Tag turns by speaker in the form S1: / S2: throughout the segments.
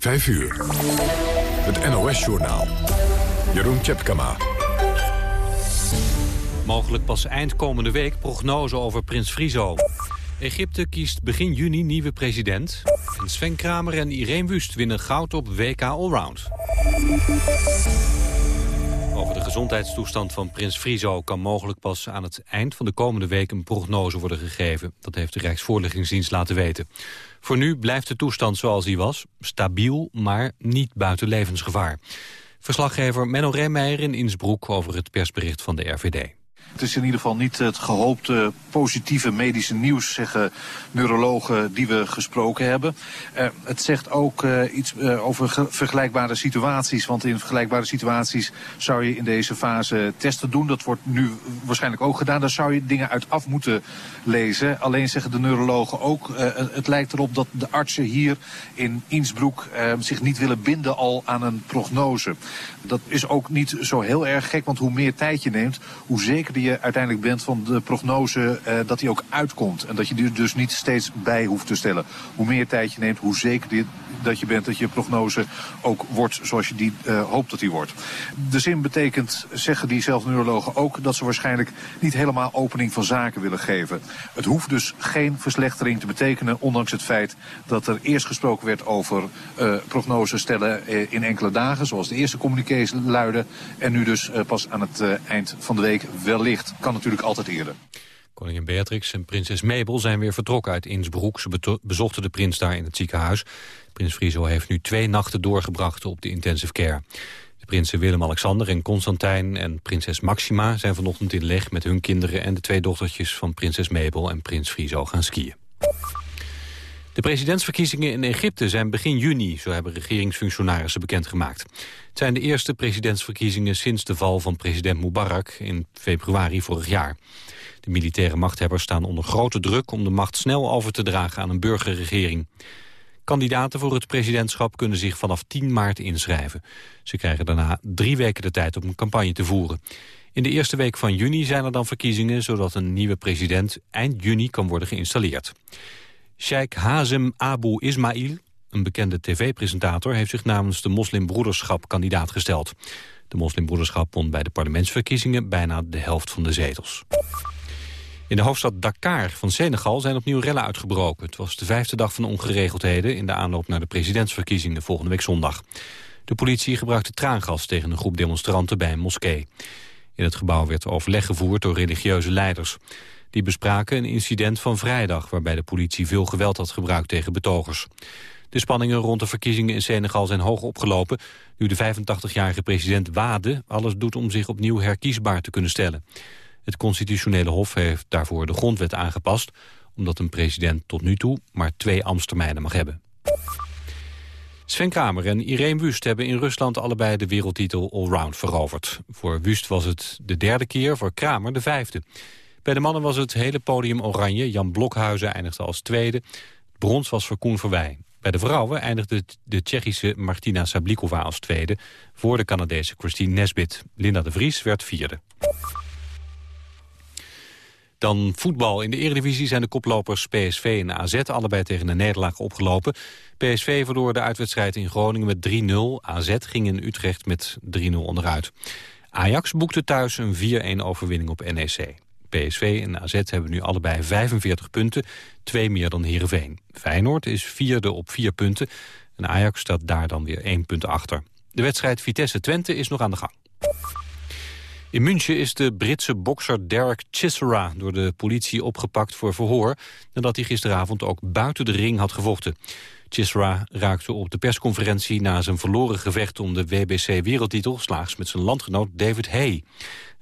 S1: 5 uur. Het NOS-journaal. Jeroen Tjepkama.
S2: Mogelijk pas eind komende week prognose over Prins Frizo. Egypte kiest begin juni nieuwe president. En Sven Kramer en Irene Wust winnen goud op WK Allround. Gezondheidstoestand van prins Frizo kan mogelijk pas aan het eind van de komende week een prognose worden gegeven. Dat heeft de Rijksvoorlichtingsdienst laten weten. Voor nu blijft de toestand zoals hij was, stabiel, maar niet buiten levensgevaar. Verslaggever Menno Remmeijer in Innsbruck over het persbericht van de RVD.
S3: Het is in ieder geval niet het gehoopte positieve medische nieuws, zeggen neurologen die we gesproken hebben. Uh, het zegt ook uh, iets uh, over vergelijkbare situaties. Want in vergelijkbare situaties zou je in deze fase testen doen. Dat wordt nu waarschijnlijk ook gedaan. Daar zou je dingen uit af moeten lezen. Alleen zeggen de neurologen ook, het lijkt erop dat de artsen hier in Innsbruck zich niet willen binden al aan een prognose. Dat is ook niet zo heel erg gek, want hoe meer tijd je neemt, hoe zekerder je uiteindelijk bent van de prognose uh, dat die ook uitkomt. En dat je die dus niet steeds bij hoeft te stellen. Hoe meer tijd je neemt, hoe zeker dat je bent dat je prognose ook wordt zoals je die uh, hoopt dat die wordt. De zin betekent, zeggen die zelf neurologen ook, dat ze waarschijnlijk niet helemaal opening van zaken willen geven. Het hoeft dus geen verslechtering te betekenen, ondanks het feit dat er eerst gesproken werd over uh, prognose stellen in enkele dagen, zoals de eerste communiqués luiden. En nu dus pas aan het eind van de week wellicht kan natuurlijk altijd eerder.
S2: Koningin Beatrix en prinses Mabel zijn weer vertrokken uit Innsbruck. Ze bezochten de prins daar in het ziekenhuis. Prins Friso heeft nu twee nachten doorgebracht op de intensive care. De prinsen Willem-Alexander en Constantijn en prinses Maxima... zijn vanochtend in leg met hun kinderen en de twee dochtertjes... van prinses Mabel en prins Friso gaan skiën. De presidentsverkiezingen in Egypte zijn begin juni, zo hebben regeringsfunctionarissen bekendgemaakt. Het zijn de eerste presidentsverkiezingen sinds de val van president Mubarak in februari vorig jaar. De militaire machthebbers staan onder grote druk om de macht snel over te dragen aan een burgerregering. Kandidaten voor het presidentschap kunnen zich vanaf 10 maart inschrijven. Ze krijgen daarna drie weken de tijd om een campagne te voeren. In de eerste week van juni zijn er dan verkiezingen... zodat een nieuwe president eind juni kan worden geïnstalleerd. Sheikh Hazem Abu Ismail, een bekende tv-presentator... heeft zich namens de moslimbroederschap kandidaat gesteld. De moslimbroederschap won bij de parlementsverkiezingen... bijna de helft van de zetels. In de hoofdstad Dakar van Senegal zijn opnieuw rellen uitgebroken. Het was de vijfde dag van ongeregeldheden... in de aanloop naar de presidentsverkiezingen volgende week zondag. De politie gebruikte traangas tegen een groep demonstranten bij een moskee. In het gebouw werd overleg gevoerd door religieuze leiders. Die bespraken een incident van vrijdag... waarbij de politie veel geweld had gebruikt tegen betogers. De spanningen rond de verkiezingen in Senegal zijn hoog opgelopen... nu de 85-jarige president Wade alles doet om zich opnieuw herkiesbaar te kunnen stellen. Het constitutionele hof heeft daarvoor de grondwet aangepast... omdat een president tot nu toe maar twee ambtstermijnen mag hebben. Sven Kramer en Irene Wust hebben in Rusland allebei de wereldtitel allround veroverd. Voor Wust was het de derde keer, voor Kramer de vijfde. Bij de mannen was het hele podium oranje. Jan Blokhuizen eindigde als tweede. Brons was voor Koen Verwij. Bij de vrouwen eindigde de Tsjechische Martina Sablikova als tweede... voor de Canadese Christine Nesbit. Linda de Vries werd vierde. Dan voetbal. In de Eredivisie zijn de koplopers PSV en AZ allebei tegen een nederlaag opgelopen. PSV verloor de uitwedstrijd in Groningen met 3-0. AZ ging in Utrecht met 3-0 onderuit. Ajax boekte thuis een 4-1 overwinning op NEC. PSV en AZ hebben nu allebei 45 punten, twee meer dan Heerenveen. Feyenoord is vierde op vier punten en Ajax staat daar dan weer één punt achter. De wedstrijd Vitesse-Twente is nog aan de gang. In München is de Britse bokser Derek Chisora door de politie opgepakt voor verhoor... nadat hij gisteravond ook buiten de ring had gevochten. Chisora raakte op de persconferentie na zijn verloren gevecht om de WBC-wereldtitel... slaags met zijn landgenoot David Hay.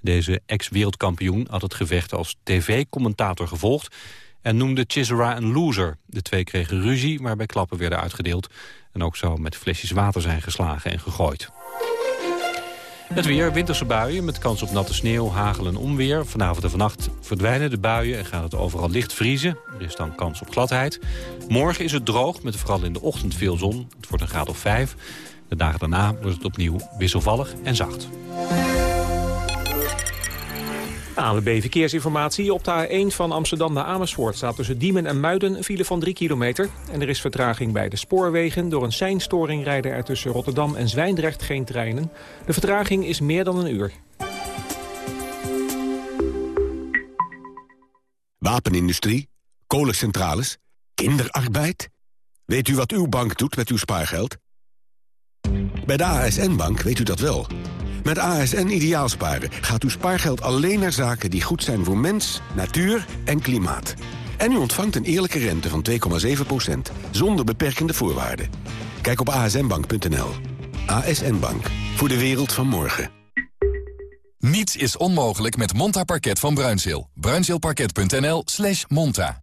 S2: Deze ex-wereldkampioen had het gevecht als tv-commentator gevolgd... en noemde Chisora een loser. De twee kregen ruzie, waarbij klappen werden uitgedeeld... en ook zou met flesjes water zijn geslagen en gegooid. Het weer, winterse buien met kans op natte sneeuw, hagel en onweer. Vanavond en vannacht verdwijnen de buien en gaat het overal licht vriezen. Er is dan kans op gladheid. Morgen is het droog, met vooral in de ochtend veel zon. Het wordt een graad of 5. De dagen daarna wordt het opnieuw wisselvallig en zacht.
S4: ANWB Verkeersinformatie. Op de A1 van Amsterdam naar Amersfoort staat tussen Diemen en Muiden een file van 3 kilometer. En er is vertraging bij de spoorwegen. Door een seinstoring rijden er tussen Rotterdam en Zwijndrecht geen treinen. De vertraging is meer dan een uur.
S5: Wapenindustrie, kolencentrales, kinderarbeid. Weet u wat uw bank doet met uw spaargeld? Bij de ASN-bank weet u dat wel. Met ASN Ideaalsparen gaat uw spaargeld alleen naar zaken die goed zijn voor mens, natuur en klimaat. En u ontvangt een eerlijke rente van 2,7% zonder beperkende voorwaarden. Kijk op asnbank.nl. ASN Bank. Voor de wereld van morgen.
S6: Niets is onmogelijk met Monta Parket van Bruinzeel. Bruinzeelparket.nl slash monta.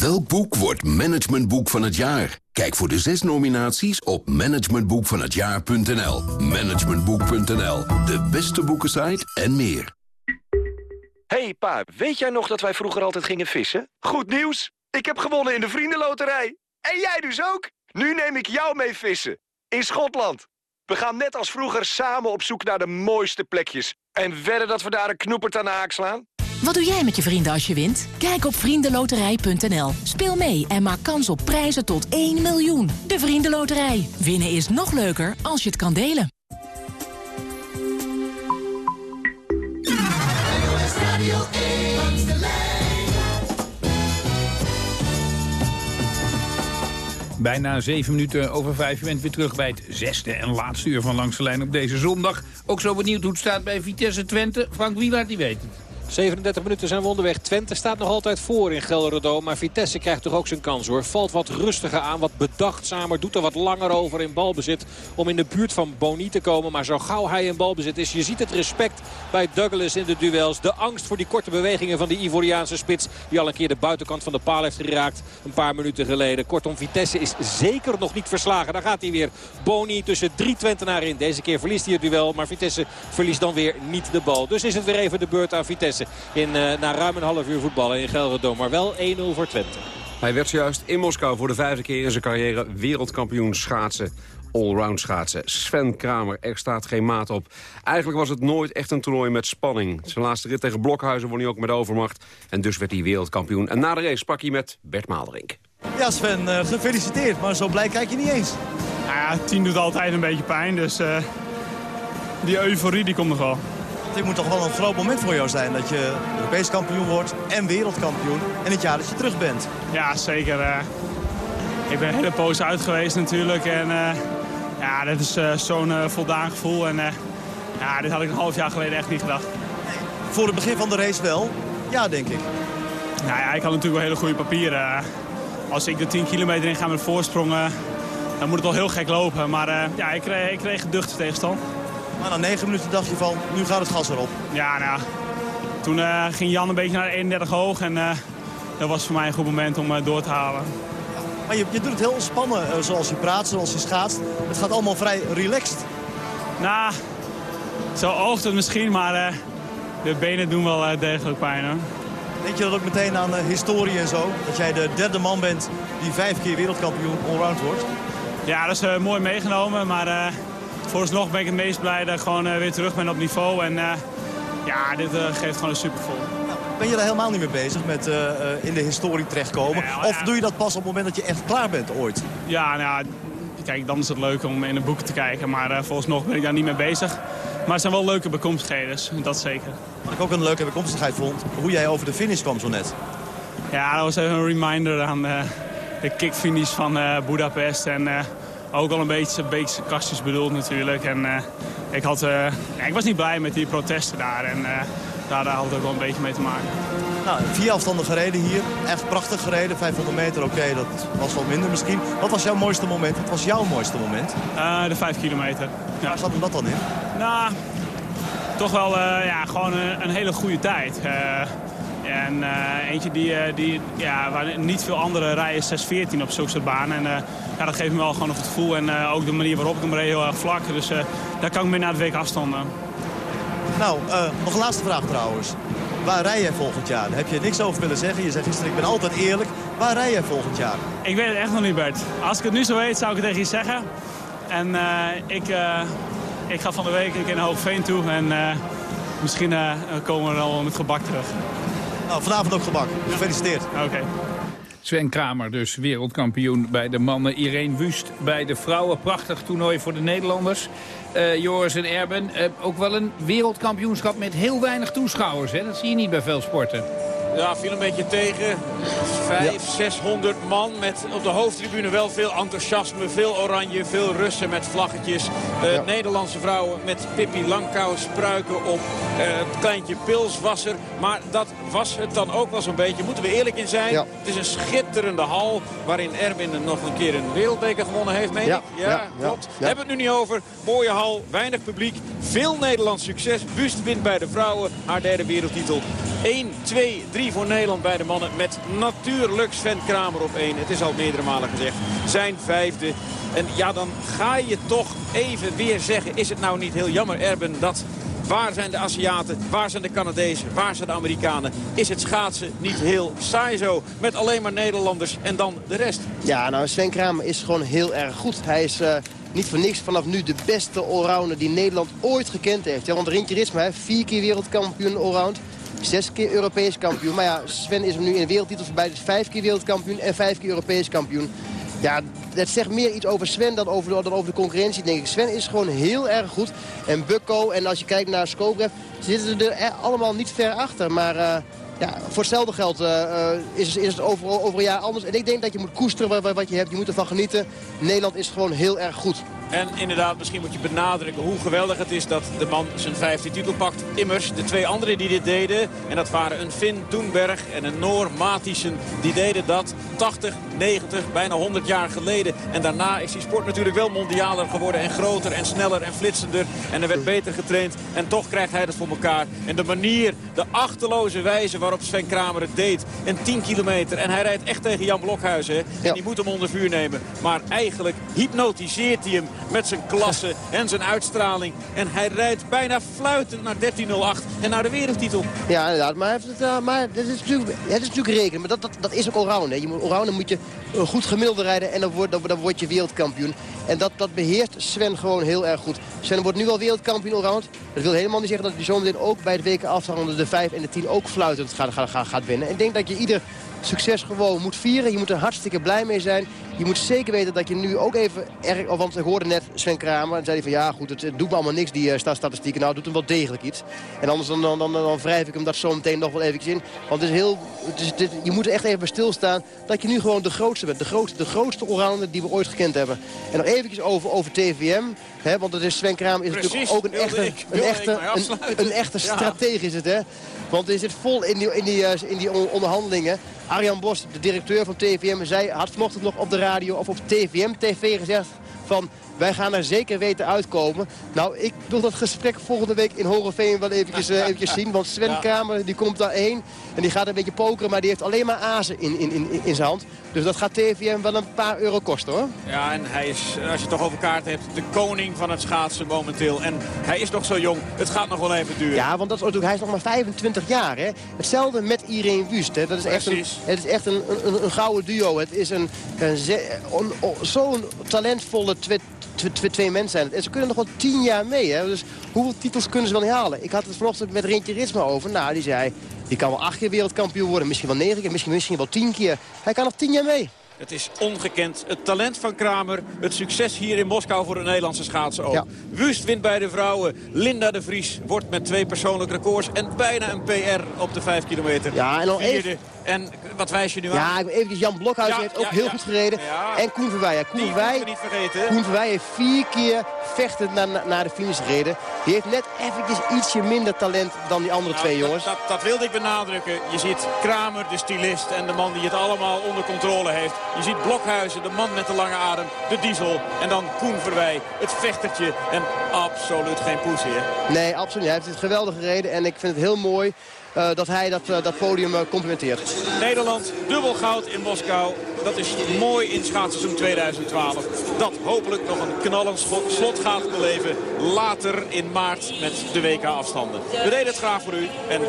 S7: Welk boek wordt managementboek van het jaar? Kijk voor de zes nominaties op managementboekvanhetjaar.nl. Managementboek.nl, de beste boekensite en meer.
S8: Hey pa, weet jij nog dat wij vroeger altijd gingen vissen? Goed nieuws! Ik heb gewonnen in de vriendenloterij. En jij dus ook? Nu neem ik jou mee vissen. In Schotland. We gaan net als vroeger samen op zoek naar de mooiste plekjes. En wedden dat we daar een knoepert aan de haak slaan?
S9: Wat doe jij met je vrienden als je wint? Kijk op vriendenloterij.nl. Speel mee en maak kans op prijzen tot 1 miljoen. De Vriendenloterij. Winnen is nog leuker als je het kan delen.
S10: Bijna zeven minuten over vijf. Je bent weer terug bij het zesde en laatste uur van Langs de Lijn op deze zondag. Ook zo benieuwd hoe het staat bij Vitesse Twente. Frank Wielaert, die weet het.
S2: 37 minuten zijn we onderweg. Twente staat nog altijd voor in Gelderdo. Maar Vitesse krijgt toch ook zijn kans hoor. Valt wat rustiger aan, wat bedachtzamer. Doet er wat langer over in balbezit om in de buurt van Boni te komen. Maar zo gauw hij in balbezit is, je ziet het respect bij Douglas in de duels. De angst voor die korte bewegingen van die Ivoriaanse spits. Die al een keer de buitenkant van de paal heeft geraakt. Een paar minuten geleden. Kortom, Vitesse is zeker nog niet verslagen. Daar gaat hij weer. Boni tussen drie Twentenaren in. Deze keer verliest hij het duel. Maar Vitesse verliest dan weer niet de bal. Dus is het weer even de beurt aan Vitesse in, uh, na ruim een half uur voetballen in Gelredome. Maar wel 1-0 voor Twente.
S11: Hij werd zojuist in Moskou voor de vijfde keer in zijn carrière wereldkampioen schaatsen allround schaatsen. Sven Kramer, er staat geen maat op. Eigenlijk was het nooit echt een toernooi met spanning. Zijn laatste rit tegen Blokhuizen won hij ook met overmacht. En dus werd hij wereldkampioen. En na de race sprak hij met Bert Maalderink.
S12: Ja Sven, uh, gefeliciteerd. Maar zo blij kijk je niet eens.
S13: Nou ja, tien doet altijd een beetje pijn. Dus uh, die euforie die komt nog wel.
S12: Dit moet toch wel een groot moment voor jou zijn dat je Europees kampioen wordt en wereldkampioen. En het jaar dat je terug bent.
S13: Ja, zeker. Uh, ik ben een hele poos uit geweest natuurlijk. En uh, ja, dit is uh, zo'n voldaan gevoel. En ja, dit had ik een half jaar geleden echt niet gedacht.
S12: Voor het begin van de race wel? Ja, denk ik.
S13: Nou ja, ik had natuurlijk wel hele goede papieren. Als ik de 10 kilometer in ga met voorsprongen, dan moet het wel heel gek lopen. Maar ja, ik kreeg, ik kreeg geduchte tegenstand.
S12: Maar na 9 minuten dacht je van, nu gaat het gas erop.
S13: Ja, nou, toen uh, ging Jan een beetje naar 31 hoog. En uh, dat was voor mij een goed moment om uh, door te halen.
S12: Maar je, je doet het heel ontspannen, zoals je praat, zoals je schaatst. Het gaat allemaal vrij relaxed.
S13: Nou, zo oogt het misschien, maar de benen doen wel degelijk pijn. Hoor.
S12: Denk je dat ook meteen aan historie en zo? Dat jij de derde man bent die vijf keer wereldkampioen allround wordt?
S13: Ja, dat is mooi meegenomen, maar vooralsnog ben ik het meest blij dat ik gewoon uh, weer terug ben op niveau. En uh, ja, dit uh, geeft gewoon een supervol.
S12: Ben je daar helemaal niet mee bezig met in de historie terechtkomen? Of doe je dat pas op het moment dat je echt klaar bent ooit?
S13: Ja, nou kijk, dan is het leuk om in de boeken te kijken. Maar vooralsnog ben ik daar niet mee bezig. Maar het zijn wel leuke bekomstigheden, dat zeker.
S12: Wat ik ook een leuke bekomstigheid vond, hoe jij over de finish kwam zo net.
S13: Ja, dat was even een reminder aan de kickfinish van Budapest. En ook al een beetje, een beetje kastjes bedoeld natuurlijk. En uh, ik, had, uh, ja, ik was niet blij met die protesten daar. En uh, daar, daar had het ook wel een beetje mee te maken.
S12: Nou, vier afstanden gereden hier. Echt prachtig gereden. 500 meter, oké, okay, dat was wat minder misschien. Wat was jouw mooiste moment? Wat was jouw mooiste moment?
S13: de 5 kilometer.
S12: Ja. Waar zat hem dat dan in?
S13: Nou, toch wel ja, gewoon een, een hele goede tijd. En eentje die, die, ja, waar niet veel andere rijden 6-14 op zulke soort banen. En ja, dat geeft me wel gewoon het gevoel. En ook de manier waarop ik hem reed heel erg vlak. Dus daar kan ik mee naar de week afstanden.
S12: Nou, nog een laatste vraag trouwens. Waar rij jij volgend jaar? Daar heb je niks over willen zeggen. Je zegt gisteren, ik ben altijd eerlijk. Waar rij jij volgend jaar?
S13: Ik weet het echt nog niet, Bert. Als ik het nu zo weet, zou ik het tegen je zeggen. En uh, ik, uh, ik ga van de week een keer naar Hoogveen toe. En uh, misschien komen we al met gebak terug.
S12: Nou, vanavond ook gebak. Gefeliciteerd.
S13: Oké. Okay.
S10: Sven Kramer dus wereldkampioen bij de mannen. Irene Wust bij de vrouwen. Prachtig toernooi voor de Nederlanders. Uh, Joris en Erben, uh, ook wel een wereldkampioenschap met heel weinig toeschouwers. Hè? Dat zie je niet bij veel sporten.
S14: Ja, viel een beetje tegen. Vijf, ja. 600 man met op de hoofdtribune wel veel enthousiasme. Veel oranje, veel Russen met vlaggetjes. Uh, ja. Nederlandse vrouwen met Pippi Langkous, spruiken op. Uh, het kleintje Pilswasser. Maar dat was het dan ook wel zo'n beetje. Moeten we eerlijk in zijn. Ja. Het is een schitterende hal waarin Erwin nog een keer een wereldbeker gewonnen heeft, meen ik? Ja, klopt. Hebben we het nu niet over. Mooie hal, weinig publiek. Veel Nederlands succes. Bust wint bij de vrouwen haar derde wereldtitel. 1, 2, 3 voor Nederland bij de mannen. Met natuurlijk Sven Kramer op 1. Het is al meerdere malen gezegd. Zijn vijfde. En ja, dan ga je toch even weer zeggen... is het nou niet heel jammer, Erben, dat... Waar zijn de Aziaten? Waar zijn de Canadezen? Waar zijn de Amerikanen? Is het schaatsen niet heel saai zo? Met alleen maar Nederlanders en dan de rest.
S15: Ja, nou Sven Kramer is gewoon heel erg goed. Hij is... Uh niet voor niks vanaf nu de beste allrounder die Nederland ooit gekend heeft. Ja, want Rintje heeft vier keer wereldkampioen allround. Zes keer Europees kampioen. Maar ja, Sven is nu in de wereldtitel voorbij. Dus vijf keer wereldkampioen en vijf keer Europees kampioen. Ja, dat zegt meer iets over Sven dan over, dan over de concurrentie, denk ik. Sven is gewoon heel erg goed. En Bukko, en als je kijkt naar Skobrev, zitten er allemaal niet ver achter. Maar... Uh, ja, voor hetzelfde geld uh, is, is, het over, over een jaar anders. En ik denk dat je moet koesteren wat je hebt. Je moet ervan genieten. Nederland is gewoon heel erg goed.
S14: En inderdaad, misschien moet je benadrukken hoe geweldig het is dat de man zijn vijfde titel pakt. Immers, de twee anderen die dit deden, en dat waren een Finn Doenberg en een Noor Mathiesen, die deden dat 80, 90, bijna 100 jaar geleden. En daarna is die sport natuurlijk wel mondialer geworden en groter en sneller en flitsender. En er werd beter getraind en toch krijgt hij dat voor elkaar. En de manier, de achterloze wijze waarop Sven Kramer het deed. En 10 kilometer. En hij rijdt echt tegen Jan Blokhuizen. En die moet hem onder vuur nemen. Maar eigenlijk hypnotiseert hij hem met zijn klasse en zijn uitstraling. En hij rijdt bijna fluitend naar 13.08 en naar de wereldtitel.
S15: Ja, inderdaad. Maar, heeft het, uh, maar dat is natuurlijk, het is natuurlijk rekenen. Maar dat, dat, dat is ook allround. Je allround moet je een goed gemiddelde rijden en dan word, dan, dan je wereldkampioen. En dat, dat beheerst Sven gewoon heel erg goed. Sven wordt nu al wereldkampioen allround. Dat wil helemaal niet zeggen dat hij zometeen ook bij het WK afstanden de 5 en de 10 ook fluitend gaat, gaat, gaat winnen. En ik denk dat je ieder succes gewoon moet vieren. Je moet er hartstikke blij mee zijn. Je moet zeker weten dat je nu ook even erg... Want ik hoorde net Sven Kramer en zei hij van... ja goed, het, doet me allemaal niks, die uh, statistieken. Nou, doet hem wel degelijk iets. En anders dan, dan, dan, dan wrijf ik hem dat zo meteen nog wel eventjes in. Want het is heel, het is, dit, je moet er echt even bij stilstaan... dat je nu gewoon de grootste bent. De grootste, de grootste allrounder die we ooit gekend hebben. En nog eventjes over, over TVM. Hè, want het is, Sven Kramer is
S14: Precies,
S15: natuurlijk ook een echte,
S14: ik,
S15: een echte, een, een, echte stratege is het, hè. Want hij zit vol in die, in die, in die onderhandelingen. Arjan Bos, de directeur van TVM, zei, had vanochtend nog op de radio of op TVM TV gezegd van wij gaan er zeker weten uitkomen. Nou, ik wil dat gesprek volgende week in Hogeveen wel eventjes, uh, eventjes zien. Want Sven Kramer die komt daarheen en die gaat een beetje pokeren. Maar die heeft alleen maar azen in, in, in, in zijn hand. Dus dat gaat TVM wel een paar euro kosten hoor.
S14: Ja, en hij is, als je het toch over kaart hebt, de koning van het schaatsen momenteel. En hij is nog zo jong. Het gaat nog wel even duren.
S15: Ja, want dat is natuurlijk, hij is nog maar 25 jaar. Hè. Hetzelfde met Irene Wust. Hè. Dat is echt een, het is echt een, een, een gouden duo. Het is een, een, een zo'n talentvolle twee, twee mensen zijn het. En ze kunnen nog wel tien jaar mee. Hè? Dus hoeveel titels kunnen ze wel niet halen? Ik had het vanochtend met Rintje Ritsma over. Nou, die zei, die kan wel acht keer wereldkampioen worden. Misschien wel negen keer, misschien, misschien wel tien keer. Hij kan nog tien jaar mee.
S14: Het is ongekend. Het talent van Kramer. Het succes hier in Moskou voor de Nederlandse schaatsen ook. Wust wint bij de vrouwen. Linda de Vries wordt met twee persoonlijke records. En bijna een PR op de 5 kilometer.
S15: Ja, en al even...
S14: En wat wijs je nu aan?
S15: Ja, even Jan Blokhuis heeft ook heel goed gereden. En Koen Verwij. Koen Verwij, Koen Verwij heeft vier keer vechtend naar, naar de finish gereden. Die heeft net eventjes ietsje minder talent dan die andere twee jongens.
S14: Dat, dat, dat wilde ik benadrukken. Je ziet Kramer, de stylist en de man die het allemaal onder controle heeft Je ziet Blokhuizen, de man met de lange adem, de diesel. En dan Koen Verwij, het vechtertje. En absoluut geen poes hier.
S15: Nee, absoluut niet. Hij heeft het geweldig gereden. En ik vind het heel mooi dat hij dat, uh, dat podium uh, complimenteert.
S14: Nederland, dubbel goud in Moskou. Dat is mooi in schaatsseizoen 2012. Dat hopelijk nog een knallend slot gaat beleven later in maart met de WK-afstanden. We deden het graag voor u en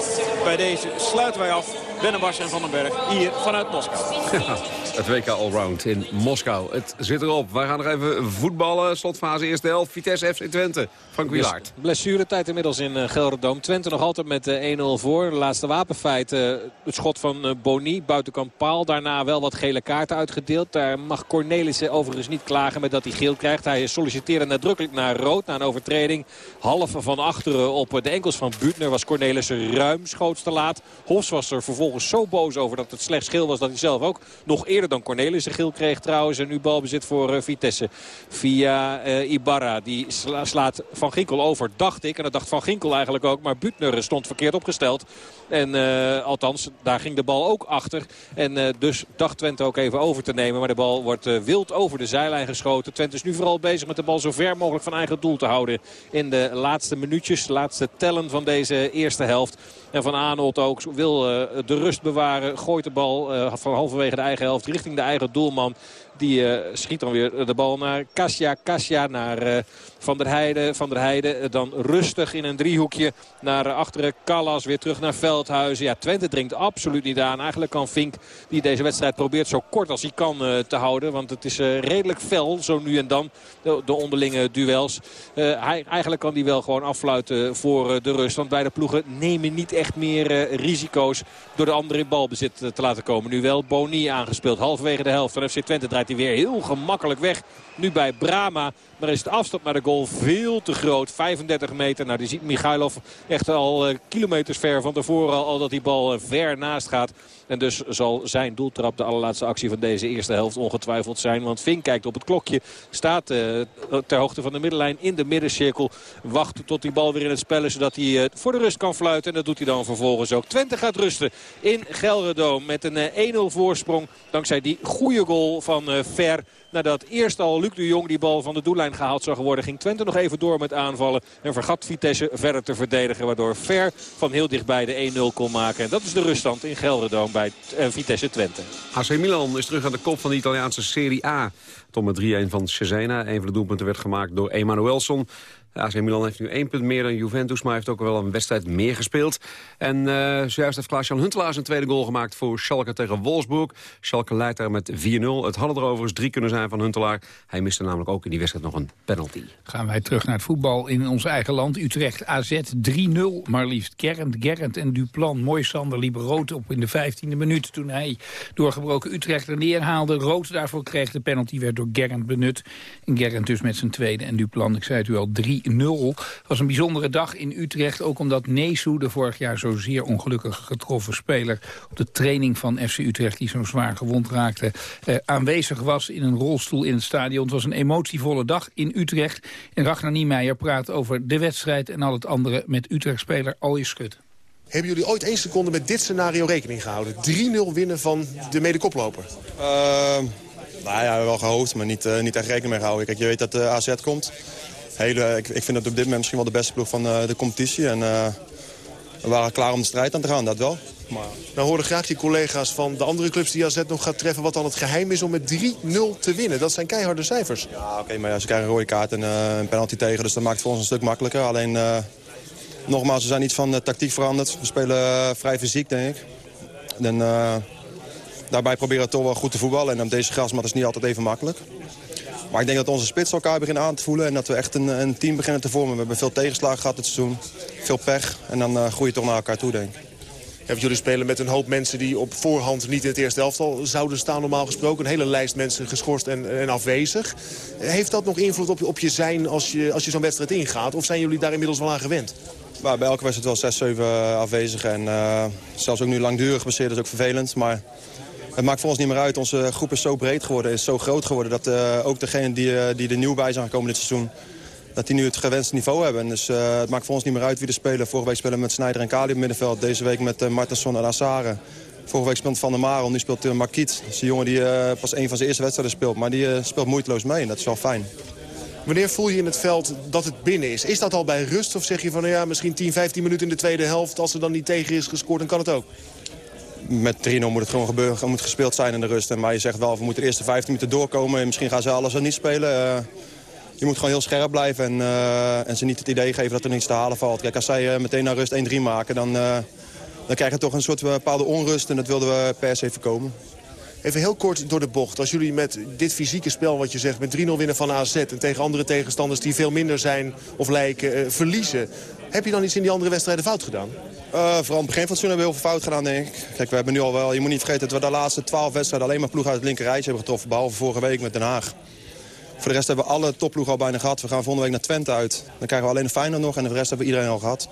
S14: bij deze sluiten wij af. Bennebas en Van den Berg hier vanuit Moskou.
S11: het WK Allround in Moskou. Het zit erop. We gaan nog even voetballen. Slotfase eerste helft. Vitesse FC Twente. Frank Wielaert.
S16: Blessuretijd inmiddels in Gelderdoom. Twente nog altijd met 1-0 voor. De laatste wapenfeit. het schot van Boni. Buitenkant paal. Daarna wel wat gele kaarten uitgedeeld. Daar mag Cornelissen overigens niet klagen met dat hij geel krijgt. Hij solliciteerde nadrukkelijk naar rood. Na een overtreding. Half van achteren op de enkels van Butner was Cornelissen ruim schoots te laat. Hofs was er vervolgens zo boos over dat het slechts geel was. Dat hij zelf ook nog eerder dan Cornelissen geel kreeg trouwens. En nu balbezit voor uh, Vitesse. Via uh, Ibarra. Die sla slaat Van Ginkel over, dacht ik. En dat dacht Van Ginkel eigenlijk ook. Maar Butner stond verkeerd opgesteld. En althans, daar ging de bal ook achter. En dus dacht Twente ook even over te nemen. Maar de bal wordt wild over de zijlijn geschoten. Twente is nu vooral bezig met de bal zo ver mogelijk van eigen doel te houden. In de laatste minuutjes, laatste tellen van deze eerste helft. En Van Aanholt ook wil de rust bewaren. Gooit de bal van halverwege de eigen helft richting de eigen doelman. Die uh, schiet dan weer de bal naar Kasia. Kasia naar uh, Van der Heijden. Van der Heijden dan rustig in een driehoekje naar achteren. Callas weer terug naar Veldhuizen. Ja, Twente dringt absoluut niet aan. Eigenlijk kan Fink, die deze wedstrijd probeert zo kort als hij kan te houden. Want het is redelijk fel, zo nu en dan, de, de onderlinge duels. hij, eigenlijk kan hij wel gewoon afluiten voor de rust. Want beide ploegen nemen niet echt meer risico's door de andere in balbezit te laten komen. Nu wel Boni aangespeeld. Halverwege de helft van FC Twente draait weer heel gemakkelijk weg. Nu bij Brama. Maar is de afstand naar de goal veel te groot. 35 meter. Nou, die ziet Michailov echt al uh, kilometers ver van tevoren al, dat die bal uh, ver naast gaat. En dus zal zijn doeltrap de allerlaatste actie van deze eerste helft ongetwijfeld zijn. Want Vink kijkt op het klokje. Staat uh, ter hoogte van de middenlijn in de middencirkel. Wacht tot die bal weer in het spel is. Zodat hij voor de rust kan fluiten. En dat doet hij dan vervolgens ook. Twente gaat rusten in Gelredoom. Met een 1-0 voorsprong. Dankzij die goede goal van Ver. Nadat eerst al Luc de Jong die bal van de doellijn gehaald zou worden... ging Twente nog even door met aanvallen. En vergat Vitesse verder te verdedigen. Waardoor Ver van heel dichtbij de 1-0 kon maken. En dat is de ruststand in Gelderdoom bij uh, Vitesse Twente.
S11: AC Milan is terug aan de kop van de Italiaanse Serie A. Tot met 3-1 van Cesena. Een van de doelpunten werd gemaakt door Emanuelson. AC Milan heeft nu één punt meer dan Juventus, maar heeft ook wel een wedstrijd meer gespeeld. En uh, zojuist heeft Klaas-Jan Huntelaar zijn tweede goal gemaakt voor Schalke tegen Wolfsburg. Schalke leidt daar met 4-0. Het hadden er overigens drie kunnen zijn van Huntelaar. Hij miste namelijk ook in die wedstrijd nog een penalty.
S10: Gaan wij terug naar het voetbal in ons eigen land. Utrecht AZ 3-0, maar liefst Gerrand, Gerrand en Duplan. Mooi Sander liep rood op in de 15e minuut toen hij doorgebroken Utrecht er neerhaalde. Rood daarvoor kreeg de penalty, werd door Gerrand benut. En dus met zijn tweede en Duplan, ik zei het u al, 3 0 was een bijzondere dag in Utrecht. Ook omdat Nesu, de vorig jaar zo zeer ongelukkig getroffen speler... op de training van FC Utrecht, die zo zwaar gewond raakte... Eh, aanwezig was in een rolstoel in het stadion. Het was een emotievolle dag in Utrecht. En Ragnar Niemeyer praat over de wedstrijd en al het andere... met Utrecht-speler Alje Schut.
S17: Hebben jullie ooit één seconde met dit scenario rekening gehouden? 3-0 winnen van de medekoploper?
S18: Uh, nou ja, wel gehoopt, maar niet, uh, niet echt rekening mee gehouden. Kijk, je weet dat de AZ komt hele, ik, ik vind het op dit moment misschien wel de beste ploeg van uh, de competitie. En uh, we waren klaar om de strijd aan te gaan, dat wel.
S17: Maar... Nou horen graag die collega's van de andere clubs die AZ nog gaat treffen... wat dan het geheim is om met 3-0 te winnen. Dat zijn keiharde cijfers.
S18: Ja, oké, okay, maar ja, ze krijgen een rode kaart en uh, een penalty tegen. Dus dat maakt het voor ons een stuk makkelijker. Alleen, nogmaals, we zijn niet van de tactiek veranderd. We spelen vrij fysiek, denk ik. En, daarbij proberen we toch wel goed te voetballen. En op deze grasmat is niet altijd even makkelijk. Maar ik denk dat onze spits elkaar beginnen aan te voelen. En dat we echt een, een team beginnen te vormen. We hebben veel tegenslagen gehad dit seizoen. Veel pech. En dan uh, groei je toch naar elkaar toe, denk ik.
S17: Ja, jullie spelen met een hoop mensen die op voorhand niet in het eerste elftal zouden staan normaal gesproken. Een hele lijst mensen geschorst en, en afwezig. Heeft dat nog invloed op, op je zijn als je, als je zo'n wedstrijd ingaat? Of zijn jullie daar inmiddels wel aan gewend?
S18: Maar bij elke wedstrijd wel 6, 7 afwezigen. En uh, zelfs ook nu langdurig geblesseerd is ook vervelend. Maar het maakt voor ons niet meer uit. Onze groep is zo breed geworden, is zo groot geworden... dat uh, ook degenen die, uh, die er nieuw bij zijn gekomen dit seizoen... dat die nu het gewenste niveau hebben. Dus uh, het maakt voor ons niet meer uit wie er spelen. Vorige week spelen we met Snijder en Kali op middenveld. Deze week met Martensson en Assare. Vorige week speelt Van der Marel, nu speelt uh, Marquiet. Dat is een jongen die pas een van zijn eerste wedstrijden speelt. Maar die speelt moeiteloos mee en dat is wel fijn.
S17: Wanneer voel je in het veld dat het binnen is? Is dat al bij rust of zeg je van nou ja, misschien 10, 15 minuten in de tweede helft... als er dan niet tegen is gescoord, dan kan het ook?
S18: Met 3-0 moet het gewoon gebeuren, moet gespeeld zijn in de rust. En je zegt wel, we moeten de eerste 15 minuten doorkomen. En misschien gaan ze alles er niet spelen. Uh, je moet gewoon heel scherp blijven en, uh, en ze niet het idee geven dat er niets te halen valt. Kijk, als zij uh, meteen naar rust 1-3 maken, dan, dan krijg je toch een soort bepaalde onrust. En dat wilden we per se voorkomen.
S17: Even heel kort door de bocht. Als jullie met dit fysieke spel wat je zegt, met 3-0 winnen van AZ... en tegen andere tegenstanders die veel minder zijn of lijken, verliezen... heb je dan iets in die andere wedstrijden fout gedaan?
S18: Uh, vooral het begin van het seizoen hebben we heel veel fout gedaan, denk ik. Kijk, we hebben nu al wel... Je moet niet vergeten dat we de laatste 12 wedstrijden... alleen maar ploeg uit het linkerrijtje hebben getroffen. Behalve vorige week met Den Haag. Voor de rest hebben we alle topploegen al bijna gehad. We gaan volgende week naar Twente uit. Dan krijgen we alleen de Feyenoord nog en de rest hebben we iedereen al gehad.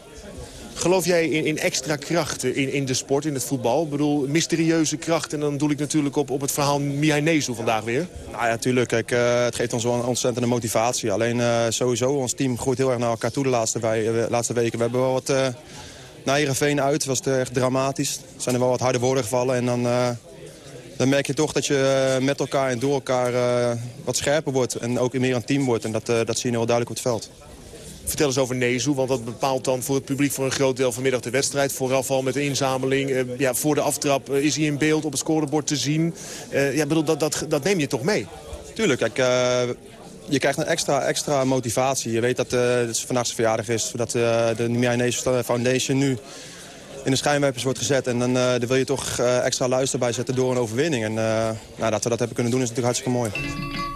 S17: Geloof jij in, in, extra krachten in, in de sport, in het voetbal? Ik bedoel, mysterieuze krachten. En dan doe ik natuurlijk op, op het verhaal Mihai Nezu vandaag weer.
S18: Nou ja, tuurlijk. Kijk, uh, het geeft ons wel een ontzettende motivatie. Alleen uh, sowieso, ons team groeit heel erg naar elkaar toe de laatste, wij, laatste weken. We hebben wel wat... Uh, naar Heerenveen uit was echt dramatisch. Er zijn er wel wat harde woorden gevallen. En dan, dan merk je toch dat je met elkaar en door elkaar wat scherper wordt. En ook meer een team wordt. En dat, dat zie je wel duidelijk op het veld.
S17: Vertel eens over Nezu, want dat bepaalt dan voor het publiek voor een groot deel vanmiddag de wedstrijd. Vooraf al met de inzameling. Uh, ja, voor de aftrap uh, is hij in beeld op het scorebord te zien. Uh, ja, bedoel, dat, dat, dat neem je toch mee?
S18: Tuurlijk, kijk, je krijgt een extra, extra motivatie. Je weet dat het vandaag zijn verjaardag is, dat de Mia Nezu Foundation nu in de schijnwerpers wordt gezet. En dan, dan wil je toch extra luister bij zetten door een overwinning. En nou, dat we dat hebben kunnen doen is natuurlijk hartstikke mooi.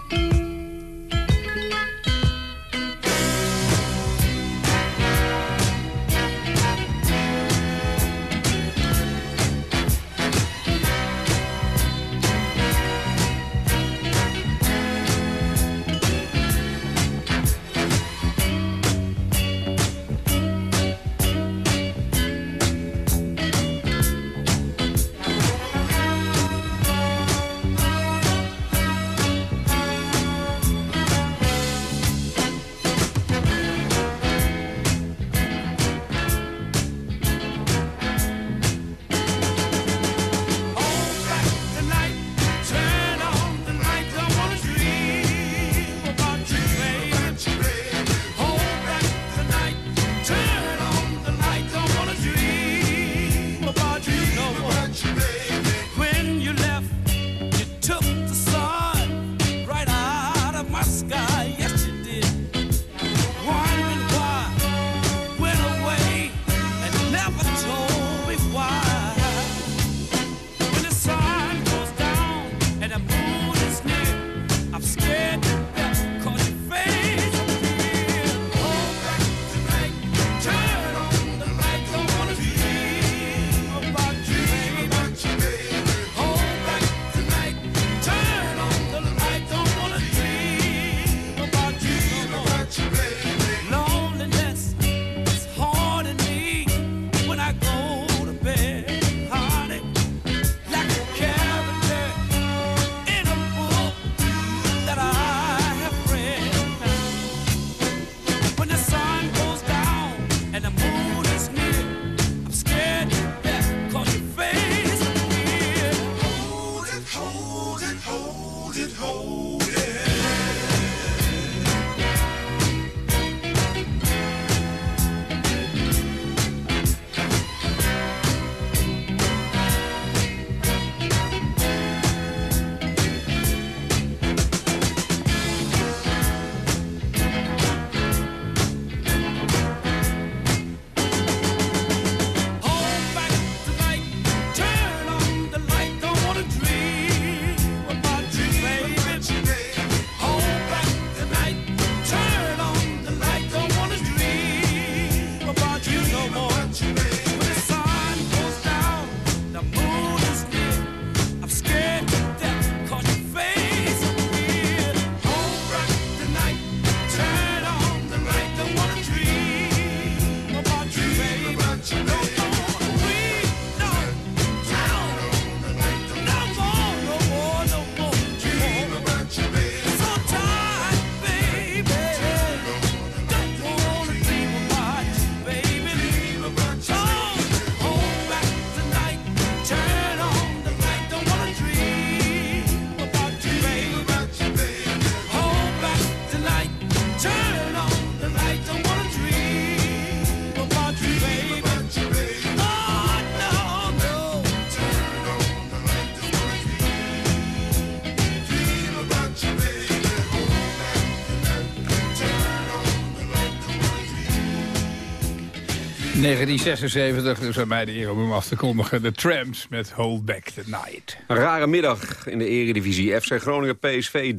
S10: 1976, dus aan mij de eer om hem af te kondigen. De Tramps met Hold Back the Night.
S11: Een rare middag in de eredivisie. FC Groningen PSV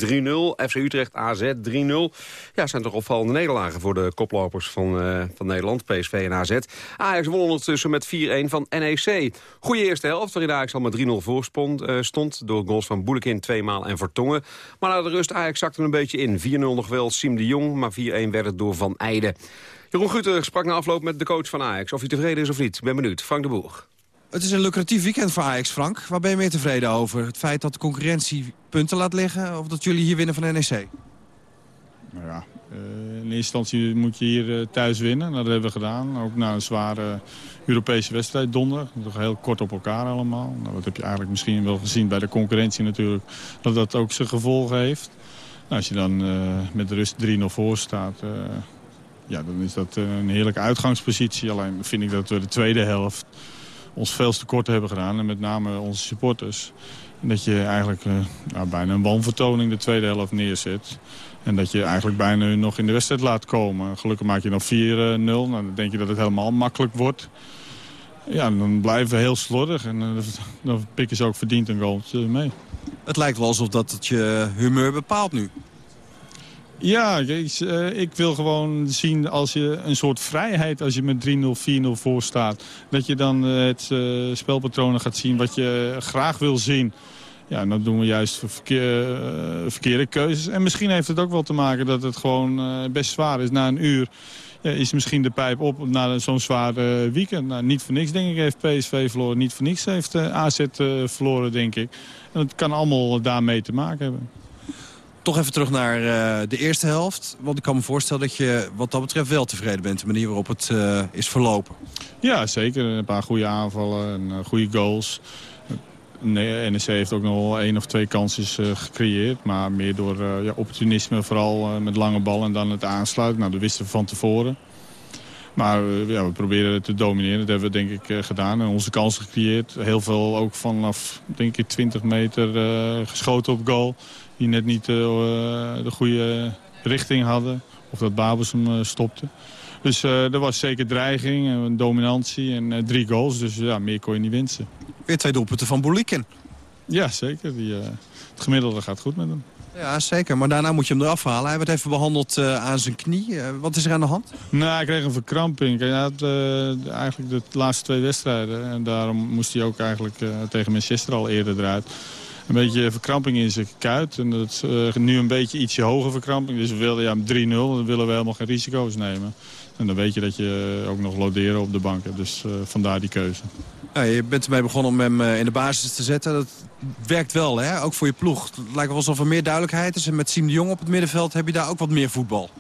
S11: 3-0, FC Utrecht AZ 3-0. Ja, zijn toch opvallende nederlagen voor de koplopers van, uh, van Nederland, PSV en AZ. Ajax won ondertussen met 4-1 van NEC. Goeie eerste helft, waarin Ajax al met 3-0 voor uh, stond... door goals van Boelekin tweemaal en Vertongen. Maar na de rust Ajax zakte een beetje in. 4-0 nog wel Siem de Jong, maar 4-1 werd het door Van Eijden. Jeroen Guter sprak na afloop met de coach van Ajax. Of hij tevreden is of niet. Ik ben benieuwd. Frank de Boer.
S19: Het is een lucratief weekend voor Ajax, Frank. Waar ben je meer tevreden over? Het feit dat de concurrentie punten laat liggen... of dat jullie hier winnen van NEC?
S20: Nou ja, uh, in eerste instantie moet je hier uh, thuis winnen. Dat hebben we gedaan. Ook na een zware Europese wedstrijd donderdag. Toch heel kort op elkaar allemaal. Nou, dat heb je eigenlijk misschien wel gezien bij de concurrentie natuurlijk. Dat dat ook zijn gevolgen heeft. Nou, als je dan uh, met de rust 3-0 voor staat ja, dan is dat eh, een heerlijke uitgangspositie. Alleen vind ik dat we de tweede helft ons veel te kort hebben gedaan. En met name onze supporters. En dat je eigenlijk uh, nou, bijna een wanvertoning de tweede helft neerzet. En dat je eigenlijk bijna nog in de wedstrijd laat komen. Gelukkig maak je nog 4-0. Nou, dan denk je dat het helemaal makkelijk wordt. Ja, dan blijven we heel slordig. En uh, dan pikken ze ook verdiend een goal mee.
S19: Het lijkt wel alsof dat het je humeur bepaalt nu.
S20: Ja, ik, uh, ik, wil gewoon zien als je een soort vrijheid... als je met 3-0, 4-0 voor staat... dat je dan uh, het uh, spelpatronen gaat zien wat je graag wil zien. Ja, dan doen we juist verkeer, verkeerde keuzes. En misschien heeft het ook wel te maken dat het gewoon best zwaar is. Na een uur is misschien de pijp op na zo'n zwaar weekend. Nou, niet voor niks, denk ik, heeft PSV verloren. Niet voor niks heeft AZ verloren, denk ik. En het kan allemaal daarmee te maken hebben.
S19: Toch even terug naar uh, de eerste helft. Want ik kan me voorstellen dat je wat dat betreft wel tevreden bent. De manier waarop het uh, is verlopen.
S20: Ja, zeker. Een paar goede aanvallen en uh, goede goals. Nee, NEC heeft ook nog wel één of twee kansen gecreëerd. Maar meer door ja, opportunisme, vooral met lange bal en dan het aansluiten. Nou, dat wisten we van tevoren. Maar ja, we proberen te domineren. Dat hebben we denk ik gedaan. En onze kansen gecreëerd. Heel veel ook vanaf denk ik 20 meter geschoten op goal die net niet uh, de goede richting hadden. Of dat Babus hem uh, stopte. Dus er was zeker dreiging, en dominantie en drie goals. Dus ja, meer kon je niet wensen.
S19: Weer twee doelpunten van Bolikin.
S20: Ja, zeker. Die, het gemiddelde gaat goed met hem.
S19: Ja, zeker. Maar daarna moet je hem eraf halen. Hij werd even behandeld uh, aan zijn knie. Uh, wat is er aan de hand?
S20: Nou, hij kreeg een verkramping. Hij had uh, eigenlijk de laatste twee wedstrijden. En daarom moest hij ook eigenlijk tegen Manchester al eerder eruit een beetje verkramping in zijn kuit. En dat is uh, nu een beetje ietsje hoger verkramping. Dus we wilden ja, 3-0, dan willen we helemaal geen risico's nemen. En dan weet je dat je ook nog loderen op de bank hebt. Dus uh, vandaar die keuze.
S19: Ja, je bent ermee begonnen om hem in de basis te zetten. Dat werkt wel, hè? ook voor je ploeg. Het lijkt wel alsof er meer duidelijkheid is. En met Siem de Jong op het middenveld heb je daar ook wat meer voetbal.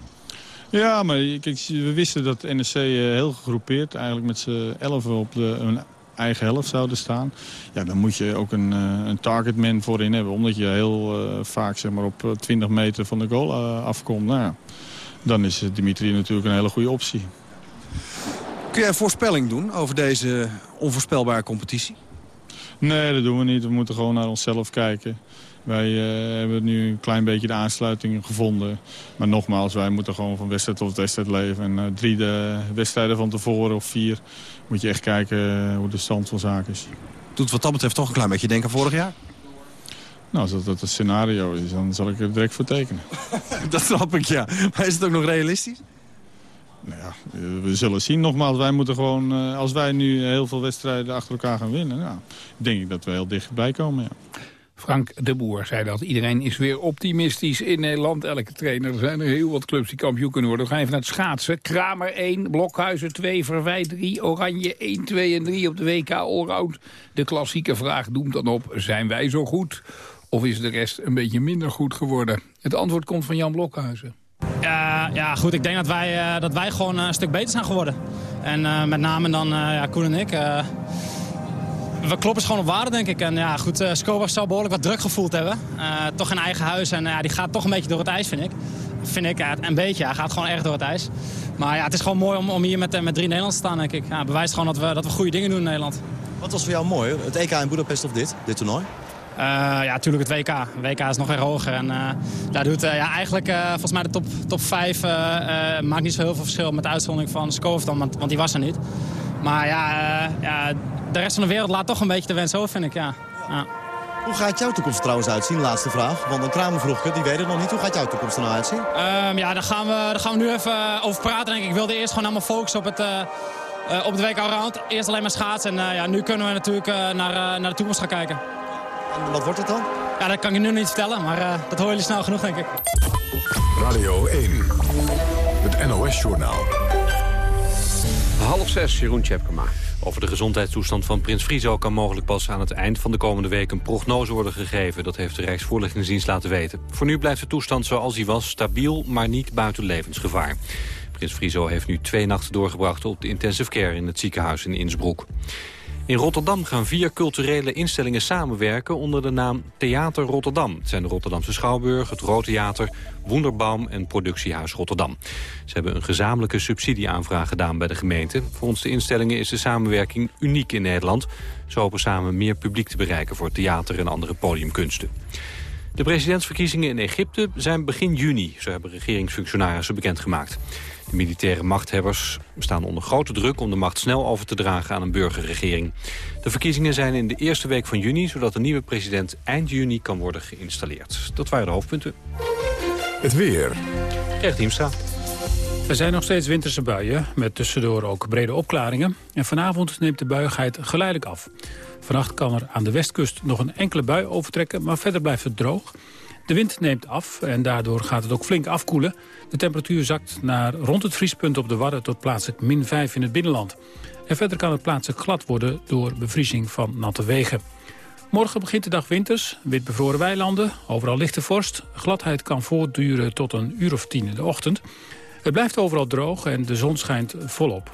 S20: Ja, maar kijk, we wisten dat NEC heel gegroepeerd, eigenlijk met z'n elf op de, eigen helft zouden staan. Ja, dan moet je ook een, uh, een targetman voorin hebben. Omdat je heel uh, vaak zeg maar, op 20 meter van de goal afkomt. Nou, dan is Dimitri natuurlijk een hele goede optie.
S19: Kun jij een voorspelling doen over deze onvoorspelbare competitie?
S20: Nee, dat doen we niet. We moeten gewoon naar onszelf kijken. Wij uh, hebben nu een klein beetje de aansluiting gevonden. Maar nogmaals, wij moeten gewoon van wedstrijd tot wedstrijd leven. En uh, drie de wedstrijden van tevoren of vier moet je echt kijken eh, hoe de stand van zaken is.
S19: Doet wat dat betreft toch een klein beetje denken aan vorig jaar?
S20: Nou, als dat, dat het scenario is, dan zal ik er direct voor tekenen.
S19: dat snap ik, ja. Maar is het ook nog realistisch?
S20: Nou ja, we zullen zien. Nogmaals, wij moeten gewoon, als wij nu heel veel wedstrijden achter elkaar gaan winnen... Nou, denk ik dat we heel dichtbij komen, ja.
S10: Frank de Boer zei dat. Iedereen is weer optimistisch in Nederland. Elke trainer. Er zijn er heel wat clubs die kampioen kunnen worden. We gaan even naar het schaatsen. Kramer 1, Blokhuizen 2, Verwij 3, Oranje 1, 2 en 3 op de WK Allround. De klassieke vraag doemt dan op, zijn wij zo goed? Of is de rest een beetje minder goed geworden? Het antwoord komt van Jan Blokhuizen.
S21: Ja, goed. Ik denk dat wij, uh, dat wij gewoon een stuk beter zijn geworden. En uh, met name dan uh, ja, Koen en ik we kloppen gewoon op waarde, denk ik. En ja, goed, uh, zal behoorlijk wat druk gevoeld hebben. Uh, toch in eigen huis. En ja, die gaat toch een beetje door het ijs, vind ik. Vind ik, een beetje. Hij gaat gewoon erg door het ijs. Maar ja, het is gewoon mooi om, om hier met, met drie Nederlanders te staan, denk ik. Ja, bewijst gewoon dat we, dat we goede dingen doen in Nederland.
S12: Wat was voor jou mooi? Het EK in Budapest of dit, dit toernooi?
S21: Ja, natuurlijk het WK. WK is nog weer hoger. En daar doet ja, eigenlijk volgens mij de top, top 5 maakt niet zo heel veel verschil met de uitzondering van Skov dan, want, want die was er niet. Maar ja, ja, de rest van de wereld laat toch een beetje de wens over, vind ik. Ja. ja.
S12: Hoe gaat jouw toekomst trouwens uitzien? Laatste vraag. Want een Kramer vroeg die weet het nog niet. Hoe gaat jouw toekomst er nou uitzien?
S21: Um, ja, daar gaan, we, daar gaan we nu even over praten, denk ik. Ik wilde eerst gewoon helemaal focussen op het... Uh, op het WK Round. Eerst alleen maar schaatsen. En uh, ja, nu kunnen we natuurlijk uh, naar, naar de toekomst gaan kijken.
S12: En wat wordt het dan?
S21: Ja, dat kan ik nu niet vertellen. Maar dat horen jullie snel genoeg, denk ik.
S22: Radio 1. Het NOS-journaal.
S11: Half zes, Jeroen Tjepkema.
S2: Over de gezondheidstoestand van prins Friso kan mogelijk pas aan het eind van de komende week een prognose worden gegeven. Dat heeft de Rijksvoorlichtingsdienst laten weten. Voor nu blijft de toestand zoals hij was, stabiel, maar niet buiten levensgevaar. Prins Friso heeft nu twee nachten doorgebracht op de intensive care in het ziekenhuis in Innsbruck. In Rotterdam gaan vier culturele instellingen samenwerken onder de naam Theater Rotterdam. Het zijn de Rotterdamse Schouwburg, het Rood Theater, Wonderbaum en Productiehuis Rotterdam. Ze hebben een gezamenlijke subsidieaanvraag gedaan bij de gemeente. Volgens de instellingen is de samenwerking uniek in Nederland. Ze hopen samen meer publiek te bereiken voor theater en andere podiumkunsten. De presidentsverkiezingen in Egypte zijn begin juni, zo hebben regeringsfunctionarissen bekendgemaakt. De militaire machthebbers staan onder grote druk om de macht snel over te dragen aan een burgerregering. De verkiezingen zijn in de eerste week van juni, zodat de nieuwe president eind juni kan worden geïnstalleerd. Dat waren de hoofdpunten.
S22: Het weer.
S2: Echt Hiemstra.
S23: Er zijn nog steeds winterse buien, met tussendoor ook brede opklaringen. En vanavond neemt de buigheid geleidelijk af. Vannacht kan er aan de westkust nog een enkele bui overtrekken, maar verder blijft het droog. De wind neemt af en daardoor gaat het ook flink afkoelen. De temperatuur zakt naar rond het vriespunt op de Wadden tot plaatselijk min 5 in het binnenland. En verder kan het plaatselijk glad worden door bevriezing van natte wegen. Morgen begint de dag winters, wit bevroren weilanden, overal lichte vorst. Gladheid kan voortduren tot een uur of tien in de ochtend. Het blijft overal droog en de zon schijnt volop.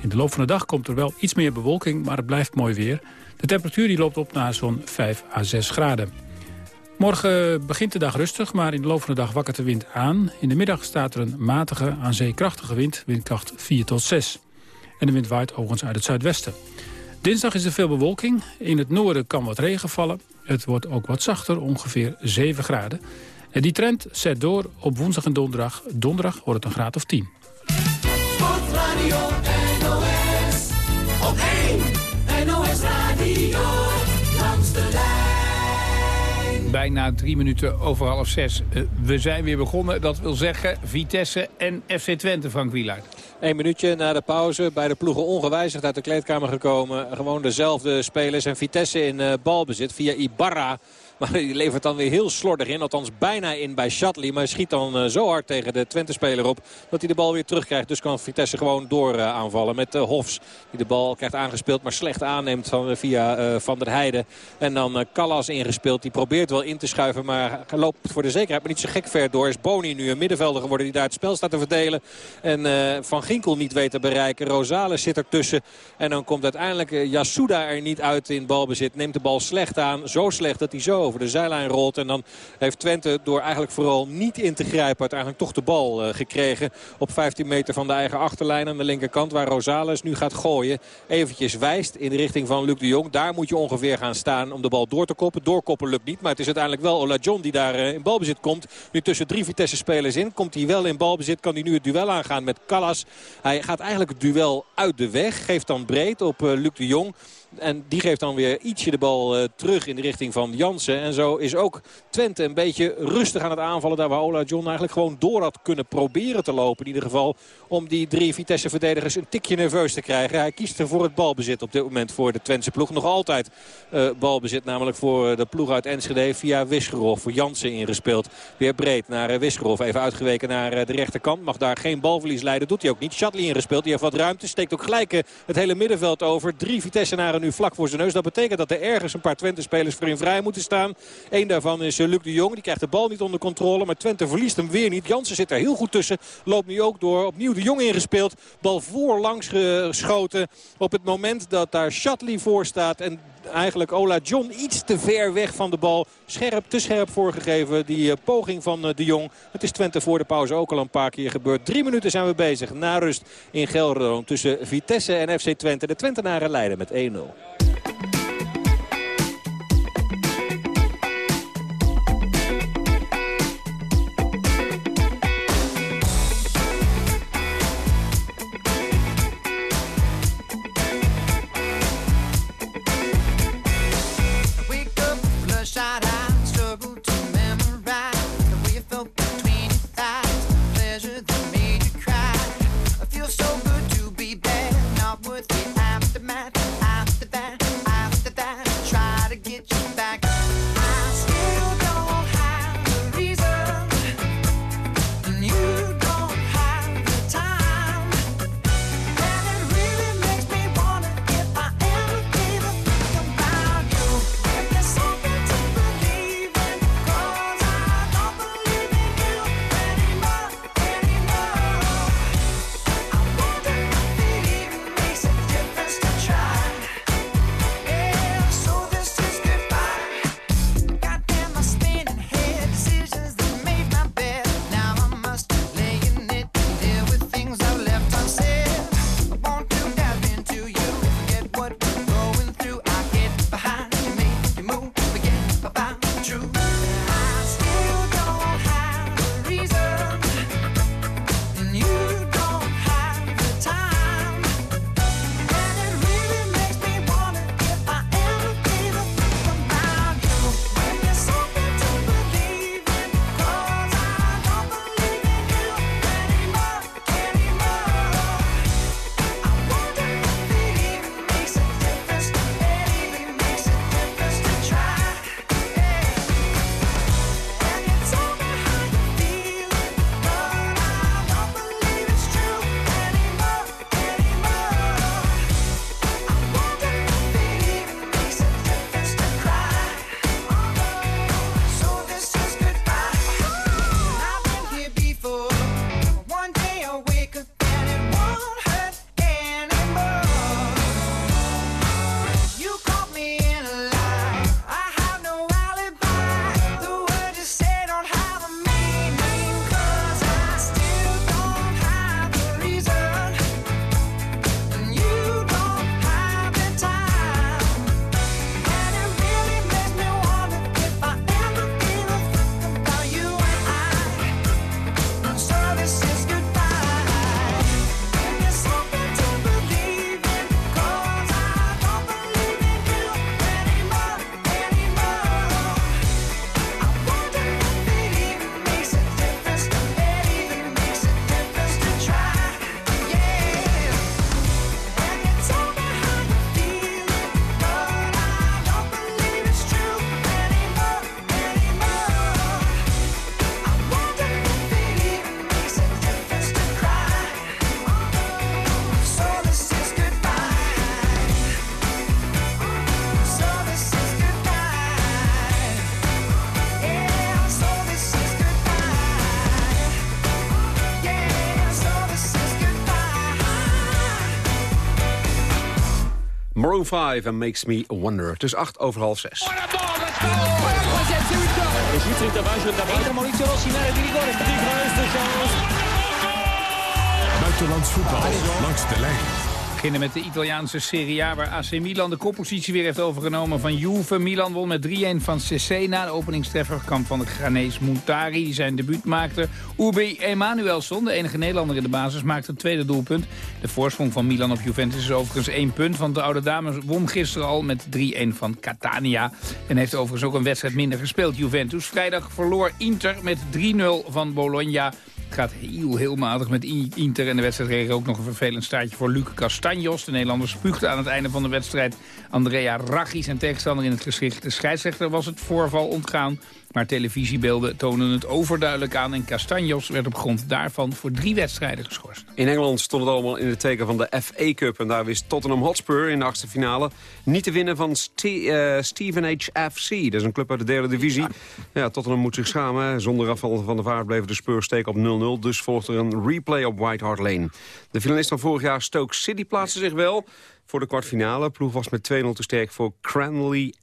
S23: In de loop van de dag komt er wel iets meer bewolking, maar het blijft mooi weer. De temperatuur die loopt op naar zo'n 5 à 6 graden. Morgen begint de dag rustig, maar in de loop van de dag wakkert de wind aan. In de middag staat er een matige, aan zee krachtige wind, windkracht 4 tot 6. En de wind waait overigens uit het zuidwesten. Dinsdag is er veel bewolking. In het noorden kan wat regen vallen. Het wordt ook wat zachter, ongeveer 7 graden. En die trend zet door op woensdag en donderdag. Donderdag wordt het een graad of 10. Sportradio
S10: bijna drie minuten over half zes. Uh, we zijn weer begonnen. Dat wil zeggen Vitesse en FC Twente, Frank Wielaert.
S16: Een minuutje na de pauze. Bij de ploegen ongewijzigd uit de kleedkamer gekomen. Gewoon dezelfde spelers. En Vitesse in uh, balbezit via Ibarra. Maar die levert dan weer heel slordig in. Althans bijna in bij Shatley. Maar schiet dan uh, zo hard tegen de Twente-speler op. Dat hij de bal weer terugkrijgt. Dus kan Vitesse gewoon door uh, aanvallen. Met uh, Hofs. Die de bal krijgt aangespeeld. Maar slecht aanneemt van, via Van der Heijden. En dan Callas ingespeeld. Die probeert wel in te schuiven. Maar loopt voor de zekerheid maar niet zo gek ver door. Is Boni nu een middenvelder geworden. Die daar het spel staat te verdelen. En Van Ginkel niet weet te bereiken. Rosales zit ertussen. En dan komt uiteindelijk Yasuda er niet uit in balbezit. Neemt de bal slecht aan. Zo slecht dat hij zo over de zijlijn rolt. En dan heeft Twente door eigenlijk vooral niet in te grijpen... uiteindelijk toch de bal uh, gekregen op 15 meter van de eigen achterlijn aan de linkerkant... waar Rosales nu gaat gooien. Eventjes wijst in de richting van Luc de Jong. Daar moet je ongeveer gaan staan om de bal door te koppen. Doorkoppen lukt niet, maar het is uiteindelijk wel Ola John die daar uh, in balbezit komt. Nu tussen drie Vitesse-spelers in. Komt hij wel in balbezit, kan hij nu het duel aangaan met Callas. Hij gaat eigenlijk het duel uit de weg. Geeft dan breed op uh, Luc de Jong. En die geeft dan weer ietsje de bal uh, terug in de richting van Jansen. En zo is ook Twente een beetje rustig aan het aanvallen. Daar waar Ola John eigenlijk gewoon door had kunnen proberen te lopen. In ieder geval om die drie Vitesse-verdedigers een tikje nerveus te krijgen. Hij kiest er voor het balbezit op dit moment voor de Twentse ploeg. Nog altijd uh, balbezit namelijk voor de ploeg uit Enschede via Wisgerov. Voor Jansen ingespeeld. Weer breed naar uh. Even uitgeweken naar de rechterkant. Mag daar geen balverlies leiden. Doet hij ook niet. Shatley ingespeeld. Die heeft wat ruimte. Steekt ook gelijk het hele middenveld over. Drie Nu vlak voor zijn neus. Dat betekent dat er ergens een paar Twente-spelers voor in vrij moeten staan. Eén daarvan is eh, Luc de Jong. Die krijgt de bal niet onder controle. Maar Twente verliest hem weer niet. Jansen zit er heel goed tussen. Loopt nu ook door. Opnieuw de Jong ingespeeld. Bal voorlangs geschoten. Op het moment dat daar Shatley voor staat. En eigenlijk Ola John iets te ver weg van de bal. Scherp, te scherp voorgegeven. Die eh, poging van eh, de Jong. Het is Twente voor de pauze ook al een paar keer gebeurd. Drie minuten zijn we bezig. Na rust in Gelderdoom tussen Vitesse en FC Twente. De Twentenaren leiden met 1-0.
S11: Maroon 5 en Makes Me Wonder. Het is 8 over half 6.
S22: Buitenlands voetbal langs de lijn.
S10: Beginnen met de Italiaanse Serie A... waar AC Milan de koppositie weer heeft overgenomen van Juve. Milan won met 3-1 van Cesena. De openingstreffer kwam van de Ghanese Montari, die zijn debuut maakte. Ubi Emanuelson, de enige Nederlander in de basis, maakte het tweede doelpunt. De voorsprong van Milan op Juventus is overigens één punt... want de oude dames won gisteren al met 3-1 van Catania. En heeft overigens ook een wedstrijd minder gespeeld, Juventus. Vrijdag verloor Inter met 3-0 van Bologna... Het gaat heel, heel matig met Inter. En de wedstrijd kreeg ook nog een vervelend staartje voor Luc Castanjos. De Nederlander spuugde aan het einde van de wedstrijd Andrea Raggi, zijn tegenstander in het geschicht. De scheidsrechter was het voorval ontgaan. Maar televisiebeelden tonen het overduidelijk aan. En Castanjos werd op grond daarvan voor drie wedstrijden geschorst.
S11: In Engeland stond het allemaal in het teken van de FA Cup. En daar wist Tottenham Hotspur in de achtste finale niet te winnen van St uh, Stevenage FC. Dat is een club uit de derde divisie. Ja, Tottenham moet zich schamen. Zonder afval van de vaart bleven de Spurs steken op 0-0. Dus volgt er een replay op White Hart Lane. De finalist van vorig jaar Stoke City plaatste zich wel voor de kwartfinale. Ploeg was met 2-0 te sterk voor Cranley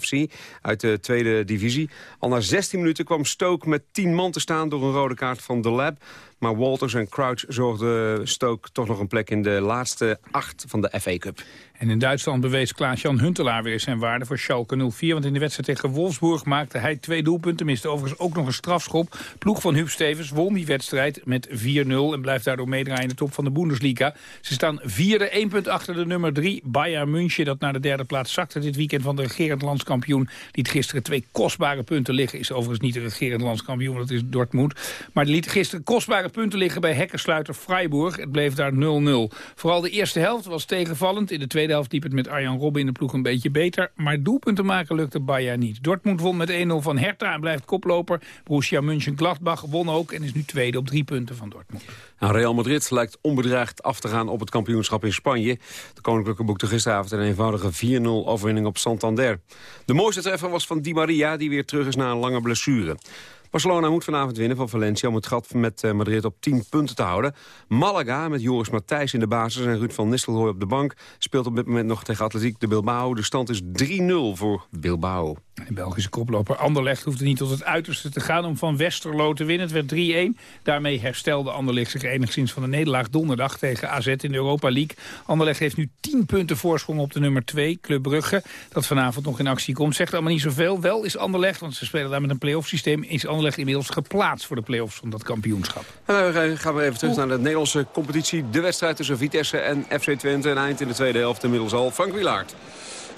S11: FC uit de tweede divisie. Al na 16 minuten kwam Stoke met 10 man te staan door een rode kaart van de Lab. Maar Walters en Crouch zorgden Stoke toch nog een plek in de laatste acht van de FA Cup.
S10: En in Duitsland bewees Klaas-Jan Huntelaar weer zijn waarde voor Schalke 04. Want in de wedstrijd tegen Wolfsburg maakte hij twee doelpunten. Miste overigens ook nog een strafschop. Ploeg van Huub Stevens won die wedstrijd met 4-0. En blijft daardoor meedraaien in de top van de Bundesliga. Ze staan vierde, één punt achter de nummer 3. Bayern München, dat naar de derde plaats zakte dit weekend van de regerend landskampioen. Liet gisteren twee kostbare punten liggen. Is overigens niet de regerend landskampioen, dat is Dortmund. Maar liet gisteren kostbare punten liggen bij hekkensluiter Freiburg. Het bleef daar 0-0. Vooral de eerste helft was tegenvallend. In de tweede helft liep het met Arjan Robben in de ploeg een beetje beter. Maar doelpunten maken lukte Bayern niet. Dortmund won met 1-0 van Hertha en blijft koploper. Borussia Mönchengladbach won ook en is nu tweede op drie punten van Dortmund.
S11: Nou, Real Madrid lijkt onbedreigd af te gaan op het kampioenschap in Spanje. De Koninklijke boekte gisteravond een eenvoudige 4-0 overwinning op Santander. De mooiste treffer was van Di Maria, die weer terug is na een lange blessure. Barcelona moet vanavond winnen van Valencia om het gat met eh, Madrid op 10 punten te houden. Malaga met Joris Matthijs in de basis en Ruud van Nistelrooy op de bank... speelt op dit moment nog tegen Atletiek de Bilbao. De stand is 3-0 voor Bilbao.
S10: De Belgische koploper Anderlecht hoefde niet tot het uiterste te gaan om van Westerlo te winnen. Het werd 3-1. Daarmee herstelde Anderlecht zich enigszins van de nederlaag donderdag tegen AZ in de Europa League. Anderlecht heeft nu 10 punten voorsprong op de nummer 2, Club Brugge. Dat vanavond nog in actie komt. Zegt allemaal niet zoveel. Wel is Anderlecht, want ze spelen daar met een play-off systeem... is Anderlecht inmiddels geplaatst voor de play-offs van dat kampioenschap.
S11: En dan gaan we even terug naar de Nederlandse competitie. De wedstrijd tussen Vitesse en FC Twente. Een eind in de tweede helft inmiddels al. Frank Wilaert.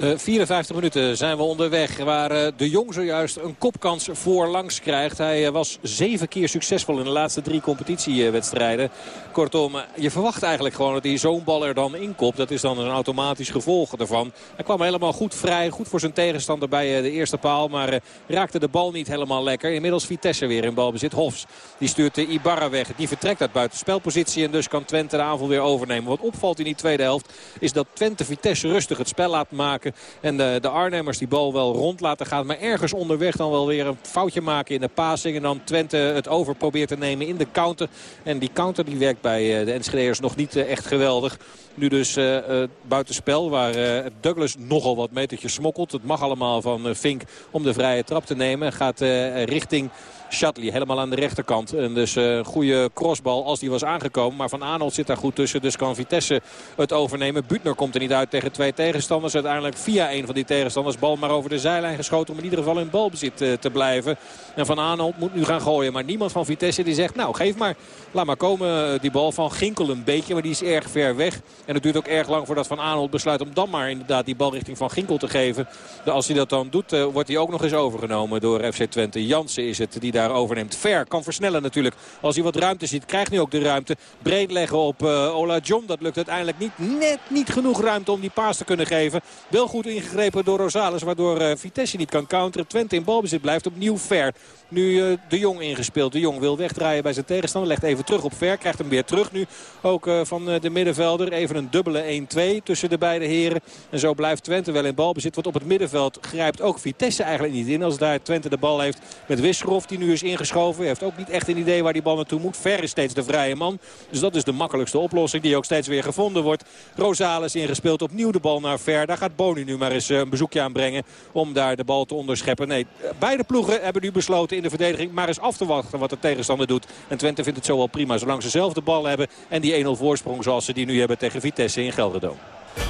S16: Uh, 54 minuten zijn we onderweg. Waar uh, de Jong zojuist een kopkans voorlangs krijgt. Hij uh, was zeven keer succesvol in de laatste drie competitiewedstrijden. Kortom, je verwacht eigenlijk gewoon dat hij zo'n bal er dan inkopt. Dat is dan een automatisch gevolg ervan. Hij kwam helemaal goed vrij. Goed voor zijn tegenstander bij de eerste paal. Maar raakte de bal niet helemaal lekker. Inmiddels Vitesse weer in balbezit. Hofs die stuurt de Ibarra weg. Die vertrekt uit buitenspelpositie. En dus kan Twente de aanval weer overnemen. Wat opvalt in die tweede helft is dat Twente Vitesse rustig het spel laat maken. En de, de Arnhemmers die bal wel rond laten gaan. Maar ergens onderweg dan wel weer een foutje maken in de passing. En dan Twente het over probeert te nemen in de counter. En die counter die werkt bij de Enschedeers nog niet echt geweldig. Nu dus uh, buitenspel waar uh, Douglas nogal wat metertjes smokkelt. Het mag allemaal van Fink om de vrije trap te nemen. Gaat richting Shatley helemaal aan de rechterkant. En dus een goede crossbal als die was aangekomen. Maar Van Arnold zit daar goed tussen. Dus kan Vitesse het overnemen. Butner komt er niet uit tegen twee tegenstanders. Uiteindelijk via een van die tegenstanders. Bal maar over de zijlijn geschoten om in ieder geval in balbezit te blijven. En Van Arnold moet nu gaan gooien. Maar niemand van Vitesse die zegt nou geef maar. Laat maar komen die bal van Ginkel een beetje. Maar die is erg ver weg. En het duurt ook erg lang voordat Van Arnold besluit om dan maar inderdaad die bal richting Van Ginkel te geven. Als hij dat dan doet, wordt hij ook nog eens overgenomen door FC Twente. Jansen is het die daar overneemt. Ver kan versnellen natuurlijk. Als hij wat ruimte ziet, krijgt nu ook de ruimte. Breed leggen op uh, Ola John. Dat lukt uiteindelijk niet. Net niet genoeg ruimte om die paas te kunnen geven. Wel goed ingegrepen door Rosales. Waardoor uh, Vitesse niet kan counteren. Twente in balbezit blijft opnieuw ver. Nu uh, de Jong ingespeeld. De Jong wil wegdraaien bij zijn tegenstander. Legt even terug op ver. Krijgt hem weer terug nu. Ook uh, van de middenvelder. Even een dubbele 1-2 tussen de beide heren. En zo blijft Twente wel in balbezit. Want op het middenveld grijpt ook Vitesse eigenlijk niet in. Als daar Twente de bal heeft met Wisserov. Die nu is ingeschoven. Heeft ook niet echt een idee waar die bal naartoe moet. Ver is steeds de vrije man. Dus dat is de makkelijkste oplossing. Die ook steeds weer gevonden wordt. Rosales ingespeeld. Opnieuw de bal naar ver. Daar gaat Boni nu maar eens een bezoekje aanbrengen. Om daar de bal te onderscheppen. Nee, beide ploegen hebben nu besloten in de verdediging maar eens af te wachten wat de tegenstander doet. En Twente vindt het zo wel prima zolang ze zelf de bal hebben. En die 1-0 voorsprong zoals ze die nu hebben tegen Vitesse in Gelderdoom.
S22: Wat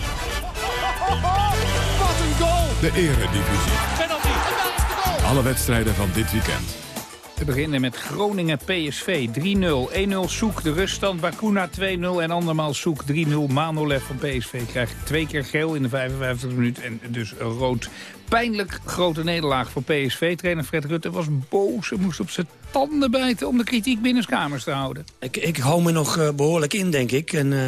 S22: een goal! De eredivisie. Penalty. Alle wedstrijden van dit weekend.
S10: We beginnen met Groningen PSV 3-0. 1-0 Soek, de ruststand. Bakuna 2-0 en andermaal Soek 3-0. Manolev van PSV krijgt twee keer geel in de 55 minuut en dus rood. Pijnlijk grote nederlaag voor PSV. Trainer Fred Rutte was boos. Hij moest op zijn tanden bijten om de kritiek binnenskamers te houden.
S24: Ik, ik hou me nog uh, behoorlijk in, denk ik. En, uh,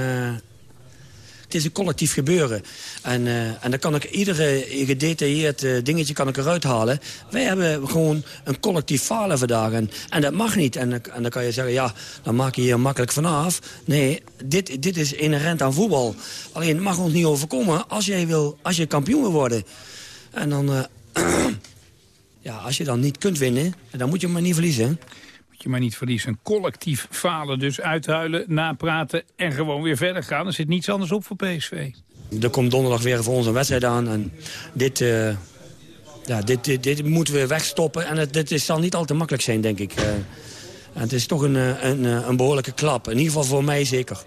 S24: het is een collectief gebeuren. En, uh, en dan kan ik iedere gedetailleerd dingetje kan ik eruit halen. Wij hebben gewoon een collectief falen vandaag. En, en dat mag niet. En, en, dan kan je zeggen, ja, dan maak je hier makkelijk vanaf. Nee, dit, dit is inherent aan voetbal. Alleen, het mag ons niet overkomen als, jij wil, als je kampioen wil worden. En dan... Uh, ja, als je dan niet kunt winnen, dan moet je maar niet verliezen
S10: je maar niet verliezen. Collectief falen, dus uithuilen, napraten en gewoon weer verder gaan. Er zit niets anders op voor PSV.
S24: Er komt donderdag weer voor ons een wedstrijd aan. En dit, uh, ja, dit, dit, dit, moeten we wegstoppen. En het, dit zal niet al te makkelijk zijn, denk ik. Uh, het is toch een, een, een behoorlijke klap. In ieder geval voor mij zeker.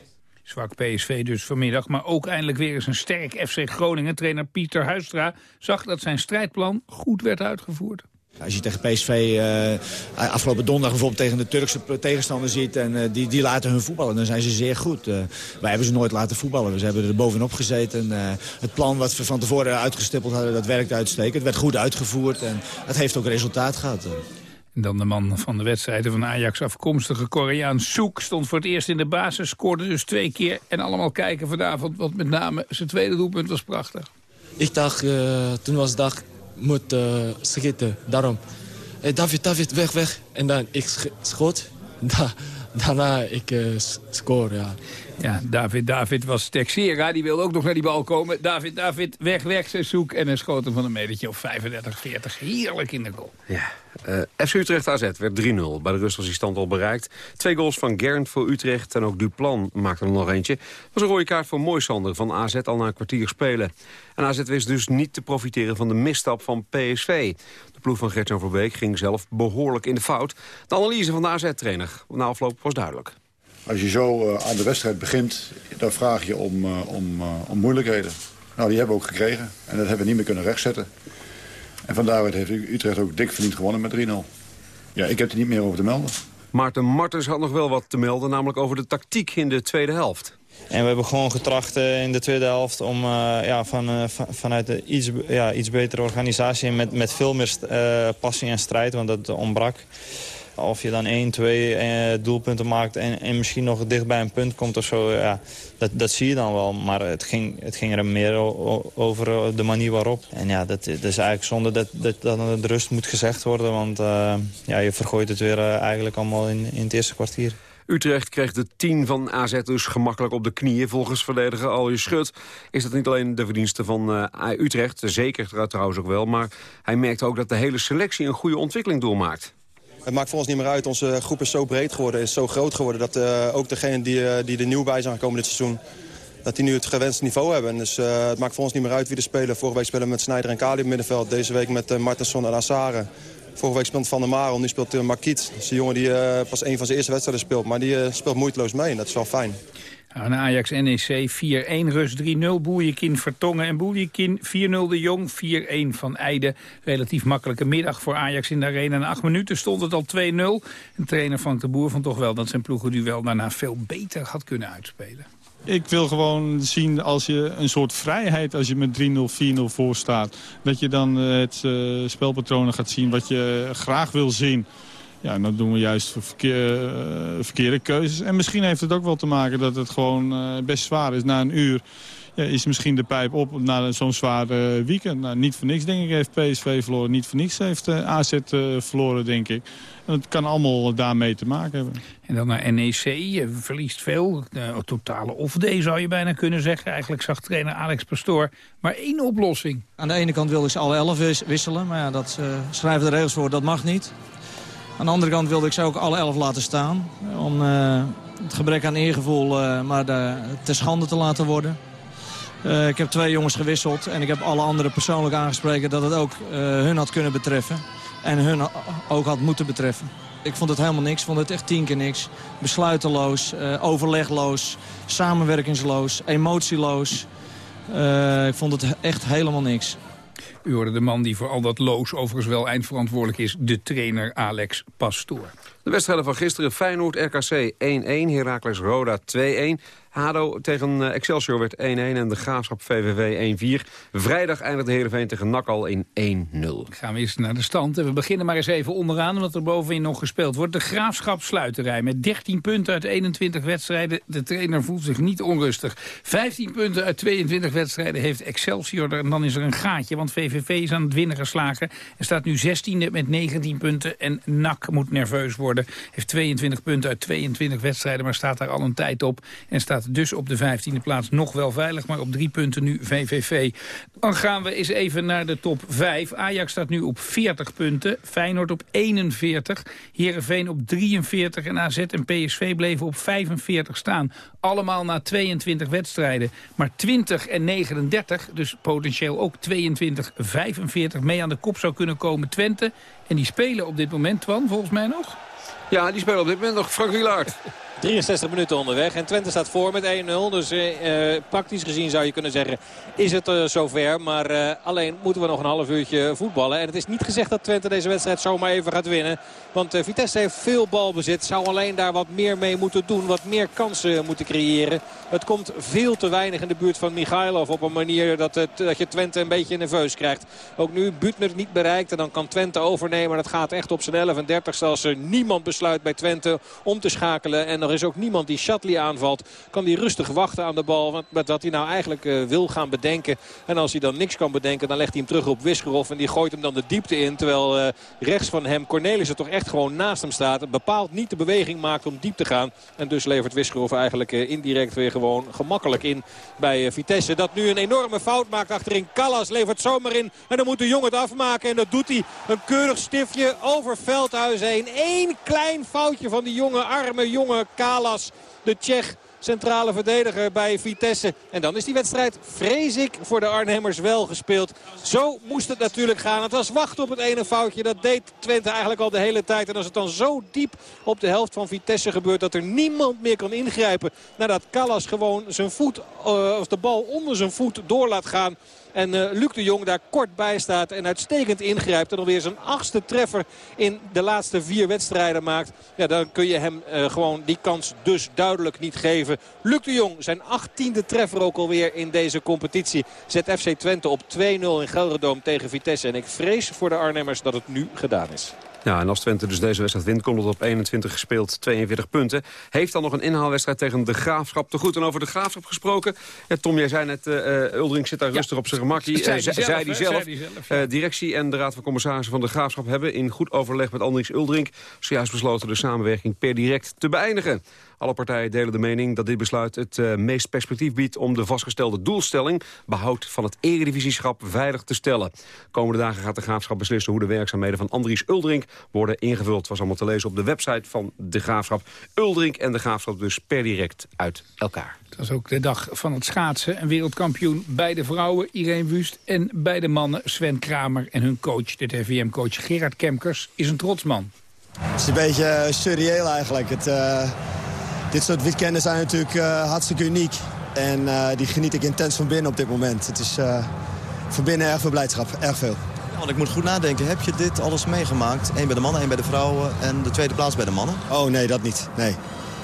S10: Zwak PSV dus vanmiddag, maar ook eindelijk weer eens een sterk FC Groningen. Trainer Pieter Huistra zag dat zijn strijdplan goed werd uitgevoerd.
S25: Als je tegen PSV uh, afgelopen donderdag bijvoorbeeld tegen de Turkse tegenstander ziet... en uh, die, die laten hun voetballen, dan zijn ze zeer goed. Uh, wij hebben ze nooit laten voetballen. We hebben er bovenop gezeten. het plan wat we van tevoren uitgestippeld hadden, dat werkte uitstekend. Het werd goed uitgevoerd en het heeft ook resultaat gehad.
S10: En dan de man van de wedstrijden van Ajax afkomstige Koreaan Soek... stond voor het eerst in de basis, scoorde dus twee keer... en allemaal kijken vanavond, want met name zijn tweede doelpunt was prachtig.
S26: Ik dacht, toen was dag moet uh, schieten. Daarom. Hey, David, David, weg, weg. En dan ik schoot. Da daarna ik uh, ja.
S10: Ja, David, David was Texera. Die wilde ook nog naar die bal komen. David, David, weg, weg, ze zoek. En een schoot hem van een metertje of 35, 40. Heerlijk in de goal.
S11: Ja, eh, FC Utrecht AZ werd 3-0. Bij de rust was die stand al bereikt. Twee goals van Gernd voor Utrecht en ook Duplan maakte er nog eentje. was een rode kaart voor Moisander van AZ al na een kwartier spelen. En AZ wist dus niet te profiteren van de misstap van PSV. De ploeg van Gertjan Verbeek ging zelf behoorlijk in de fout. De analyse van de AZ-trainer na afloop was duidelijk.
S27: Als je zo uh, aan de wedstrijd begint, dan vraag je om, uh, om, uh, om moeilijkheden. Nou, die hebben we ook gekregen. En dat hebben we niet meer kunnen rechtzetten. En vandaar heeft Utrecht ook dik verdiend gewonnen met 3-0. Ja, ik heb er niet meer over te melden.
S11: Maarten Martens had nog wel wat te melden, namelijk over de tactiek in de tweede helft.
S28: En we hebben gewoon getracht uh, in de tweede helft om uh, ja, van, uh, van, vanuit een iets, ja, iets betere organisatie... met, met veel meer passie en strijd, want dat ontbrak. Of je dan 1, 2 doelpunten maakt en, en misschien nog dicht bij een punt komt of zo... Ja, dat, dat zie je dan wel, maar het ging, het ging er meer over de manier waarop. En ja, dat, dat is eigenlijk zonde dat, dat, dat rust moet gezegd worden... want ja, je vergooit het weer eigenlijk allemaal in, in het eerste kwartier.
S11: Utrecht kreeg de 10 van AZ dus gemakkelijk op de knieën. Volgens verdediger Alje Schut is dat niet alleen de verdienste van Utrecht. Zeker trouwens ook wel. Maar hij merkt ook dat de hele selectie een goede ontwikkeling doormaakt.
S18: Het maakt voor ons niet meer uit. Onze groep is zo breed geworden, is zo groot geworden... dat uh, ook degenen die, uh, die er nieuw bij zijn gekomen dit seizoen... dat die nu het gewenste niveau hebben. Dus uh, het maakt voor ons niet meer uit wie er spelen. Vorige week spelen we met Snijder en Kali op het middenveld. Deze week met Martensson en Assare. Vorige week speelt Van der Marel, nu speelt uh, Marquiet. Dat is een jongen die pas een van zijn eerste wedstrijden speelt. Maar die speelt moeiteloos mee en dat is wel fijn.
S10: Aan Ajax NEC 4-1, Rus 3-0, Boeljekin Vertongen en Boeljekin 4-0 de Jong, 4-1 van Eide. Relatief makkelijke middag voor Ajax in de arena. Na acht minuten stond het al 2-0. En trainer Frank de Boer vond toch wel dat zijn ploegenduel daarna veel beter had kunnen uitspelen.
S20: Ik wil gewoon zien als je een soort vrijheid, als je met 3-0, 4-0 voor staat. Dat je dan het uh, spelpatronen gaat zien wat je graag wil zien. Ja, en dan doen we juist verkeer, uh, verkeerde keuzes. En misschien heeft het ook wel te maken dat het gewoon uh, best zwaar is na een uur. ja, is misschien de pijp op na zo'n zwaar weekend. Nou, niet voor niks, denk ik, heeft PSV verloren. Niet voor niks heeft AZ verloren, denk ik. En het kan allemaal daarmee te maken hebben.
S10: En dan naar NEC, je verliest veel. De totale off-day zou je bijna kunnen zeggen. Eigenlijk zag trainer Alex Pastoor maar één oplossing.
S29: Aan de ene kant wilde ik ze alle elf wisselen. Maar ja, dat uh, schrijven de regels voor, dat mag niet. Aan de andere kant wilde ik ze ook alle elf laten staan. Om uh, het gebrek aan eergevoel uh, maar de, te schande te laten worden. ik heb twee jongens gewisseld en ik heb alle anderen persoonlijk aangesproken dat het ook hun had kunnen betreffen. En hun ook had moeten betreffen. Ik vond het helemaal niks. Ik vond het echt tien keer niks. Besluiteloos, overlegloos, samenwerkingsloos, emotieloos. Ik vond het echt helemaal niks.
S10: U hoorde de man die voor al dat loos overigens wel eindverantwoordelijk is... de trainer Alex Pastoor.
S11: De wedstrijden van gisteren Feyenoord RKC 1-1, Heracles Roda 2-. Hado tegen eh, Excelsior werd 1-1 en de Graafschap VVV 1-4. Vrijdag eindigde Heerenveen tegen NAC al in 1-0.
S10: Gaan we eens naar de stand. we beginnen maar eens even onderaan, omdat er bovenin nog gespeeld wordt. De Graafschap sluiterij met 13 punten uit 21 wedstrijden. De trainer voelt zich niet onrustig. 15 punten uit 22 wedstrijden heeft Excelsior. En dan is er een gaatje, want VVV is aan het winnen geslagen. Er staat nu 16e met 19 punten. En NAC moet nerveus worden. Heeft 22 punten uit 22 wedstrijden, maar staat daar al een tijd op. En staat dus op de 15e plaats nog wel veilig, maar op drie punten nu VVV. Dan gaan we eens even naar de top 5. Ajax staat nu op 40 punten, Feyenoord op 41, Heerenveen op 43 en AZ en PSV bleven op 45 staan. Allemaal na 22 wedstrijden. Maar 20 en 39, dus potentieel ook 22, 45 mee aan de kop zou kunnen komen Twente. En die spelen op dit moment, Twan, volgens mij nog?
S11: Ja, die spelen op dit moment nog Frank Wielaert.
S16: 63 minuten onderweg. En Twente staat voor met 1-0. Dus uh, praktisch gezien zou je kunnen zeggen is het uh, zover. Maar alleen moeten we nog een half uurtje voetballen. En het is niet gezegd dat Twente deze wedstrijd zomaar even gaat winnen. Want Vitesse heeft veel balbezit. Zou alleen daar wat meer mee moeten doen. Wat meer kansen moeten creëren. Het komt veel te weinig in de buurt van Michailov. Op een manier dat, het, dat je Twente een beetje nerveus krijgt. Ook nu Butner niet bereikt. En dan kan Twente overnemen. Dat gaat echt op zijn 11 en 30 als er niemand besluit bij Twente om te schakelen. En er is ook niemand die Shatley aanvalt. Kan die rustig wachten aan de bal. Met wat hij nou eigenlijk uh, wil gaan bedenken. En als hij dan niks kan bedenken dan legt hij hem terug op Wisgerov. En die gooit hem dan de diepte in. Terwijl uh, rechts van hem Cornelissen toch echt gewoon naast hem staat. Bepaald niet de beweging maakt om diep te gaan. En dus levert Wisgerov eigenlijk uh, indirect weer gewoon gemakkelijk in bij Vitesse. Dat nu een enorme fout maakt achterin. Callas levert zomaar in. En dan moet de jongen het afmaken. En dat doet hij. Een keurig stiftje over Veldhuis heen. Eén klein foutje van die jonge arme jonge Kalas. De Tsjech centrale verdediger bij Vitesse. En dan is die wedstrijd, vrees ik, voor de Arnhemmers wel gespeeld. Zo moest het natuurlijk gaan. Het was wachten op het ene foutje. Dat deed Twente eigenlijk al de hele tijd. En als het dan zo diep op de helft van Vitesse gebeurt... dat er niemand meer kan ingrijpen... nadat Callas gewoon zijn voet, uh, of de bal onder zijn voet door laat gaan... En uh, Luc de Jong daar kort bij staat en uitstekend ingrijpt. En alweer zijn achtste treffer in de laatste vier wedstrijden maakt. Ja, dan kun je hem uh, gewoon die kans dus duidelijk niet geven. Luc de Jong, zijn achttiende treffer ook alweer in deze competitie. Zet FC Twente op 2-0 in Gelderdoom tegen Vitesse. En ik vrees voor de Arnhemmers dat het nu gedaan is.
S11: Ja, en als Twente dus deze wedstrijd wint, komt het op 21 gespeeld, 42 punten. Heeft dan nog een inhaalwedstrijd tegen de Graafschap te goed. En over de Graafschap gesproken, ja, Tom, jij zei net, uh, Uldering zit daar rustig op zijn gemakkie. Uh, zei hij zelf. zelf directie en de Raad van Commissarissen van de Graafschap hebben in goed overleg met Andries Uldering zojuist besloten de samenwerking per direct te beëindigen. Alle partijen delen de mening dat dit besluit het uh, meest perspectief biedt... om de vastgestelde doelstelling, behoud van het eredivisieschap, veilig te stellen. Komende dagen gaat de Graafschap beslissen hoe de werkzaamheden van Andries Uldrink worden ingevuld. Het was allemaal te lezen op de website van de Graafschap. Uldrink en de Graafschap dus per direct uit elkaar.
S10: Dat is ook de dag van het schaatsen. Een wereldkampioen bij de vrouwen, Irene Wust. En bij de mannen, Sven Kramer en hun coach, de RVM-coach Gerard Kemkers, is een trotsman.
S30: Het is een beetje uh, surreëel eigenlijk. Het, uh, dit soort weekenden zijn natuurlijk uh, hartstikke uniek. En uh, die geniet ik intens van binnen op dit moment. Het is uh, van binnen erg veel blijdschap, erg veel.
S12: Ja, want ik moet goed nadenken. Heb je dit alles meegemaakt? Eén bij de mannen, één bij de vrouwen en de tweede plaats bij de mannen?
S30: Oh nee, dat niet. Nee.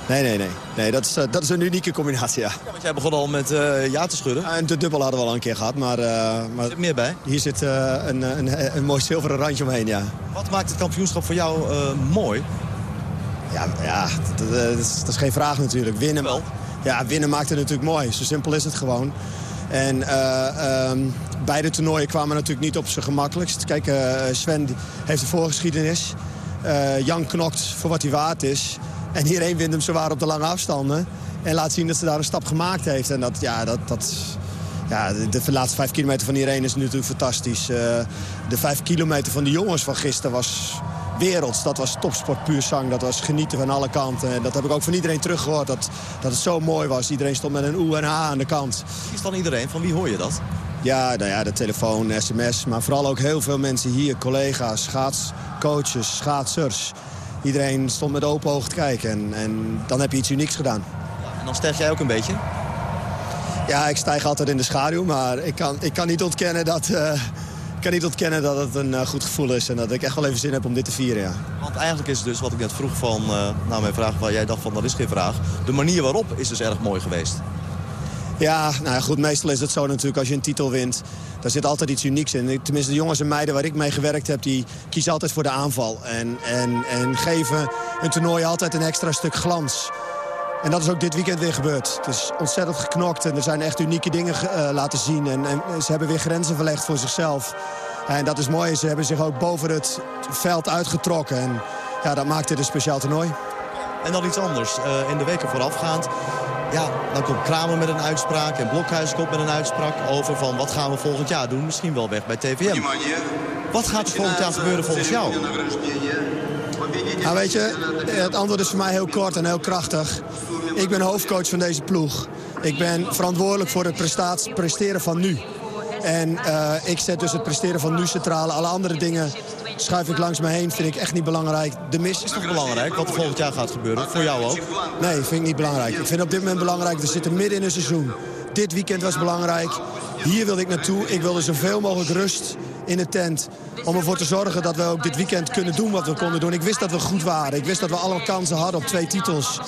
S30: Nee, nee, nee. nee dat, is, dat is een unieke combinatie, ja.
S12: ja want jij begon al met uh, ja te schudden.
S30: Ja, en de dubbel hadden we al een keer gehad, maar... Uh, maar
S12: zit meer bij?
S30: Hier zit een, een, een, mooi zilveren randje omheen, ja.
S12: Wat maakt het kampioenschap voor jou mooi?
S30: Ja, ja dat, is, dat is geen vraag natuurlijk. Winnen,
S12: Wel.
S30: ja, winnen maakt het natuurlijk mooi. Zo simpel is het gewoon. En ehm, beide toernooien kwamen natuurlijk niet op zijn gemakkelijkst. Kijk, Sven heeft een voorgeschiedenis. Jan knokt voor wat hij waard is. En iedereen wint hem zwaar op de lange afstanden. En laat zien dat ze daar een stap gemaakt heeft. En dat, ja, dat, dat, ja, de, de laatste vijf kilometer van iedereen is natuurlijk fantastisch. De vijf kilometer van de jongens van gisteren was werelds. Dat was topsport puur zang. Dat was genieten van alle kanten. En dat heb ik ook van iedereen teruggehoord. Dat, dat het zo mooi was. Iedereen stond met een oe en a aan de kant.
S12: Wie is dan iedereen? Van wie hoor je dat?
S30: Ja, nou ja, de telefoon, sms. Maar vooral ook heel veel mensen hier. Collega's, schaatscoaches, schaatsers. Iedereen stond met open ogen te kijken. En, en dan heb je iets unieks gedaan.
S12: En dan sterf jij ook een beetje?
S30: Ja, ik stijg altijd in de schaduw. Maar ik kan, ik kan niet ontkennen dat... Uh, ik kan niet ontkennen dat het een uh, goed gevoel is en dat ik echt wel even zin heb om dit te vieren, ja.
S12: Want eigenlijk is het dus, wat ik net vroeg van, uh, nou mijn vraag waar jij dacht van dat is geen vraag. De manier waarop is dus erg mooi geweest.
S30: Ja, nou ja, goed, meestal is het zo natuurlijk als je een titel wint. Daar zit altijd iets unieks in. Tenminste, de jongens en meiden waar ik mee gewerkt heb... die kiezen altijd voor de aanval. En, en, en geven een toernooi altijd een extra stuk glans. En dat is ook dit weekend weer gebeurd. Het is ontzettend geknokt en er zijn echt unieke dingen uh, laten zien. En, en, ze hebben weer grenzen verlegd voor zichzelf. En dat is mooi. Ze hebben zich ook boven het veld uitgetrokken. En ja, dat maakt dit een speciaal toernooi.
S12: En dan iets anders. Uh, in de weken voorafgaand ja, dan komt Kramer met een uitspraak en Blokhuis komt met een uitspraak over van wat gaan we volgend jaar doen. Misschien wel weg bij TVM. Wat gaat er volgend jaar gebeuren volgens jou?
S30: Nou weet je, het antwoord is voor mij heel kort en heel krachtig. Ik ben hoofdcoach van deze ploeg. Ik ben verantwoordelijk voor het presteren van nu. En uh, ik zet dus het presteren van nu centrale. Alle andere dingen schuif ik langs me heen. Vind ik echt niet belangrijk. De mis
S12: is toch belangrijk wat er volgend jaar gaat gebeuren? Voor jou ook?
S30: Nee, vind ik niet belangrijk. Ik vind op dit moment belangrijk. We zitten midden in een seizoen. Dit weekend was belangrijk. Hier wilde ik naartoe. Ik wilde zoveel mogelijk rust in de tent. Om ervoor te zorgen dat we ook dit weekend kunnen doen wat we konden doen. Ik wist dat we goed waren. Ik wist dat we alle kansen hadden op twee titels.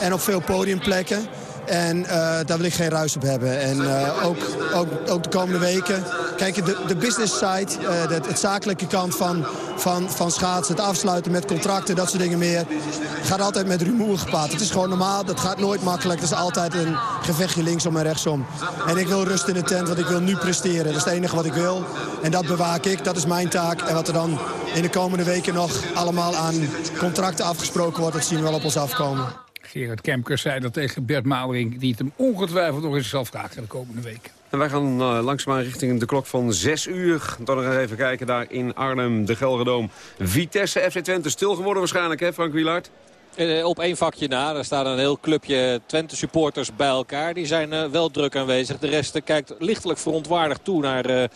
S30: En op veel podiumplekken. En uh, daar wil ik geen ruis op hebben. En uh, ook, ook, ook de komende weken. Kijk, de, de business side, uh, de, het zakelijke kant van, van, van schaatsen... het afsluiten met contracten, dat soort dingen meer... gaat altijd met rumoer gepaard. Het is gewoon normaal, dat gaat nooit makkelijk. Het is altijd een gevechtje linksom en rechtsom. En ik wil rust in de tent, want ik wil nu presteren. Dat is het enige wat ik wil. En dat bewaak ik, dat is mijn taak. En wat er dan in de komende weken nog allemaal aan contracten afgesproken wordt... dat zien we wel op ons afkomen.
S10: Gerard Kemkers zei dat tegen Bert Maalering... die het hem ongetwijfeld nog eens zal vragen de komende week.
S11: En wij gaan uh, langzaamaan richting de klok van 6 uur. Dan nog even kijken daar in Arnhem, de Gelredoom. Vitesse, FC Twente, stil geworden waarschijnlijk, hè Frank Wielaert?
S16: Eh, op één vakje na. Daar staan een heel clubje Twente supporters bij elkaar. Die zijn uh, wel druk aanwezig. De rest uh, kijkt lichtelijk verontwaardigd toe naar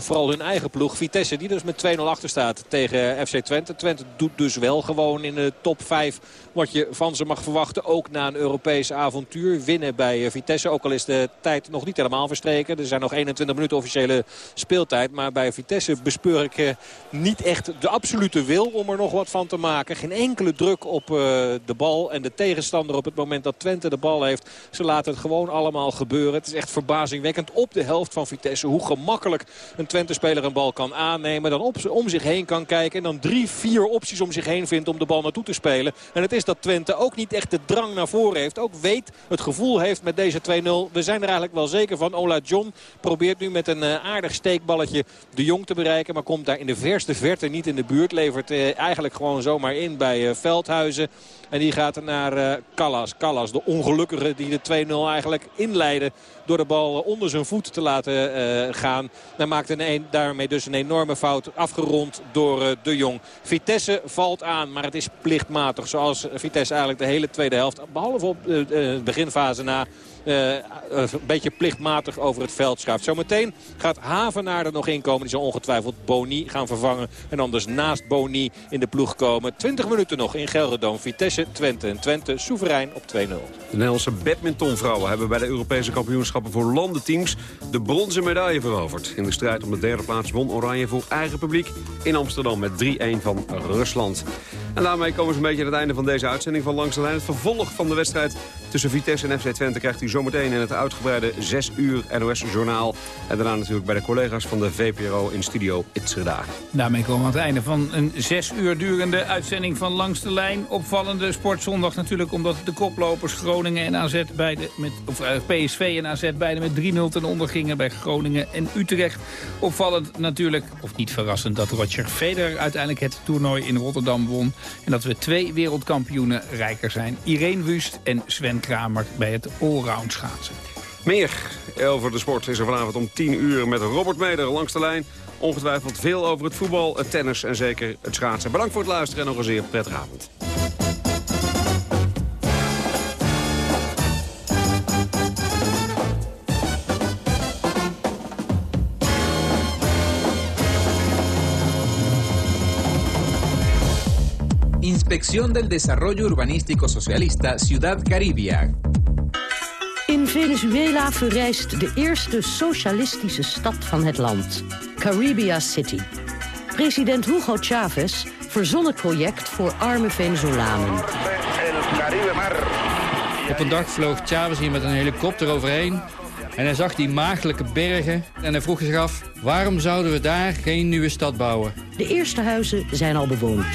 S16: vooral hun eigen ploeg. Vitesse die dus met 2-0 achter staat tegen FC Twente. Twente doet dus wel gewoon in de top 5 wat je van ze mag verwachten. Ook na een Europees avontuur. Winnen bij Vitesse. Ook al is de tijd nog niet helemaal verstreken. Er zijn nog 21 minuten officiële speeltijd. Maar bij Vitesse bespeur ik niet echt de absolute wil om er nog wat van te maken. Geen enkele druk op uh, de bal. En de tegenstander op het moment dat Twente de bal heeft. Ze laten het gewoon allemaal gebeuren. Het is echt verbazingwekkend op de helft van Vitesse. Hoe gemakkelijk een Twente-speler een bal kan aannemen. Dan op, om zich heen kan kijken. En dan drie, vier opties om zich heen vindt om de bal naartoe te spelen. En het is dat Twente ook niet echt de drang naar voren heeft. Ook weet, het gevoel heeft met deze 2-0. We zijn er eigenlijk wel zeker van. Ola John probeert nu met een uh, aardig steekballetje de Jong te bereiken. Maar komt daar in de verste verte niet in de buurt. Levert uh, eigenlijk gewoon zomaar in bij uh, En die gaat naar uh, Callas. Callas, de ongelukkige die de 2-0 eigenlijk inleidde door de bal onder zijn voet te laten uh, gaan. Dan maakt een, daarmee dus een enorme fout afgerond door de Jong. Vitesse valt aan, maar het is plichtmatig. Zoals Vitesse eigenlijk de hele tweede helft, behalve op de beginfase na een beetje plichtmatig over het veld schuift. Zometeen gaat Havenaar er nog in komen. Die zal ongetwijfeld Boni gaan vervangen. En anders naast Boni in de ploeg komen. 20 minuten nog in Gelredome. Vitesse, Twente en Twente soeverein op 2-0. De
S11: Nederlandse badmintonvrouwen hebben bij de Europese kampioenschappen voor landenteams de bronzen medaille veroverd. In de strijd om de derde plaats won Oranje voor eigen publiek in Amsterdam met 3-1 van Rusland. En daarmee komen we een beetje aan het einde van deze uitzending van Langs de Lijn. Het vervolg van de wedstrijd tussen Vitesse en FC Twente krijgt u zometeen in het uitgebreide 6 uur NOS-journaal. En daarna natuurlijk bij de collega's van de VPRO in studio Itzerda.
S10: Daarmee komen we aan het einde van een 6 uur durende uitzending van Langs de Lijn. Opvallende sportzondag natuurlijk omdat de koplopers Groningen en AZ beide met, of eh, PSV en AZ beide met 3-0 ten onder gingen bij Groningen en Utrecht. Opvallend natuurlijk, of niet verrassend, dat Roger Federer uiteindelijk het toernooi in Rotterdam won. En dat we twee wereldkampioenen rijker zijn. Irene Wust en Sven Kramer bij het allround schaatsen.
S11: Meer over de sport is er vanavond om 10 uur met Robert Meder langs de lijn. Ongetwijfeld veel over het voetbal, het tennis en zeker het schaatsen. Bedankt voor het luisteren en nog een zeer prettige avond.
S31: Inspección del Desarrollo Urbanístico Socialista Ciudad Caribia.
S32: Venezuela verrijst de eerste socialistische stad van het land, Caribia City. President Hugo Chavez verzon het project voor arme Venezolanen.
S33: Op een dag vloog Chavez hier met een helikopter overheen en hij zag die maagdelijke bergen en hij vroeg zich af... waarom zouden we daar geen nieuwe stad bouwen?
S32: De eerste huizen zijn al bewoond.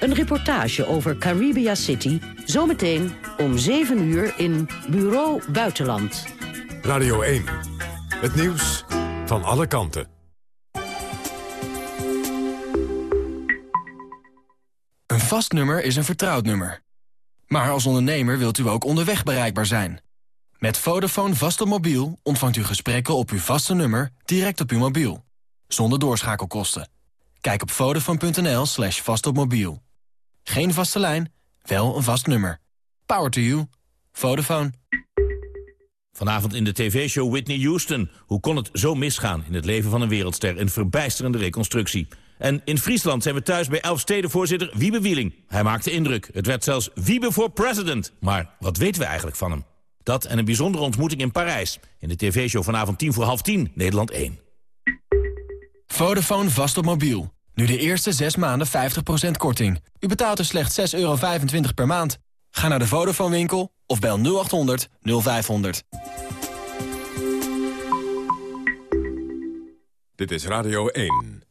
S32: Een reportage over Caribia City, zometeen om 7 uur in Bureau Buitenland.
S22: Radio 1, het nieuws van alle kanten.
S34: Een vast nummer is een vertrouwd nummer. Maar als ondernemer wilt u ook onderweg bereikbaar zijn. Met Vodafone vast op mobiel ontvangt u gesprekken op uw vaste nummer direct op uw mobiel. Zonder doorschakelkosten. Kijk op vodafone.nl slash vastopmobiel. Geen vaste lijn, wel een vast nummer. Power to you. Vodafone.
S35: Vanavond in de tv-show Whitney Houston. Hoe kon het zo misgaan in het leven van een wereldster? Een verbijsterende reconstructie. En in Friesland zijn we thuis bij Elfstedenvoorzitter Wiebe Wieling. Hij maakte indruk. Het werd zelfs Wiebe voor president. Maar wat weten we eigenlijk van hem? Dat en een bijzondere ontmoeting in Parijs. In de tv-show vanavond tien voor half tien, Nederland 1.
S34: Vodafone vast op mobiel. Nu de eerste 6 maanden 50% korting. U betaalt er slechts 6,25 euro per maand. Ga naar de Vodafone winkel of bel 0800 0500.
S22: Dit is Radio 1.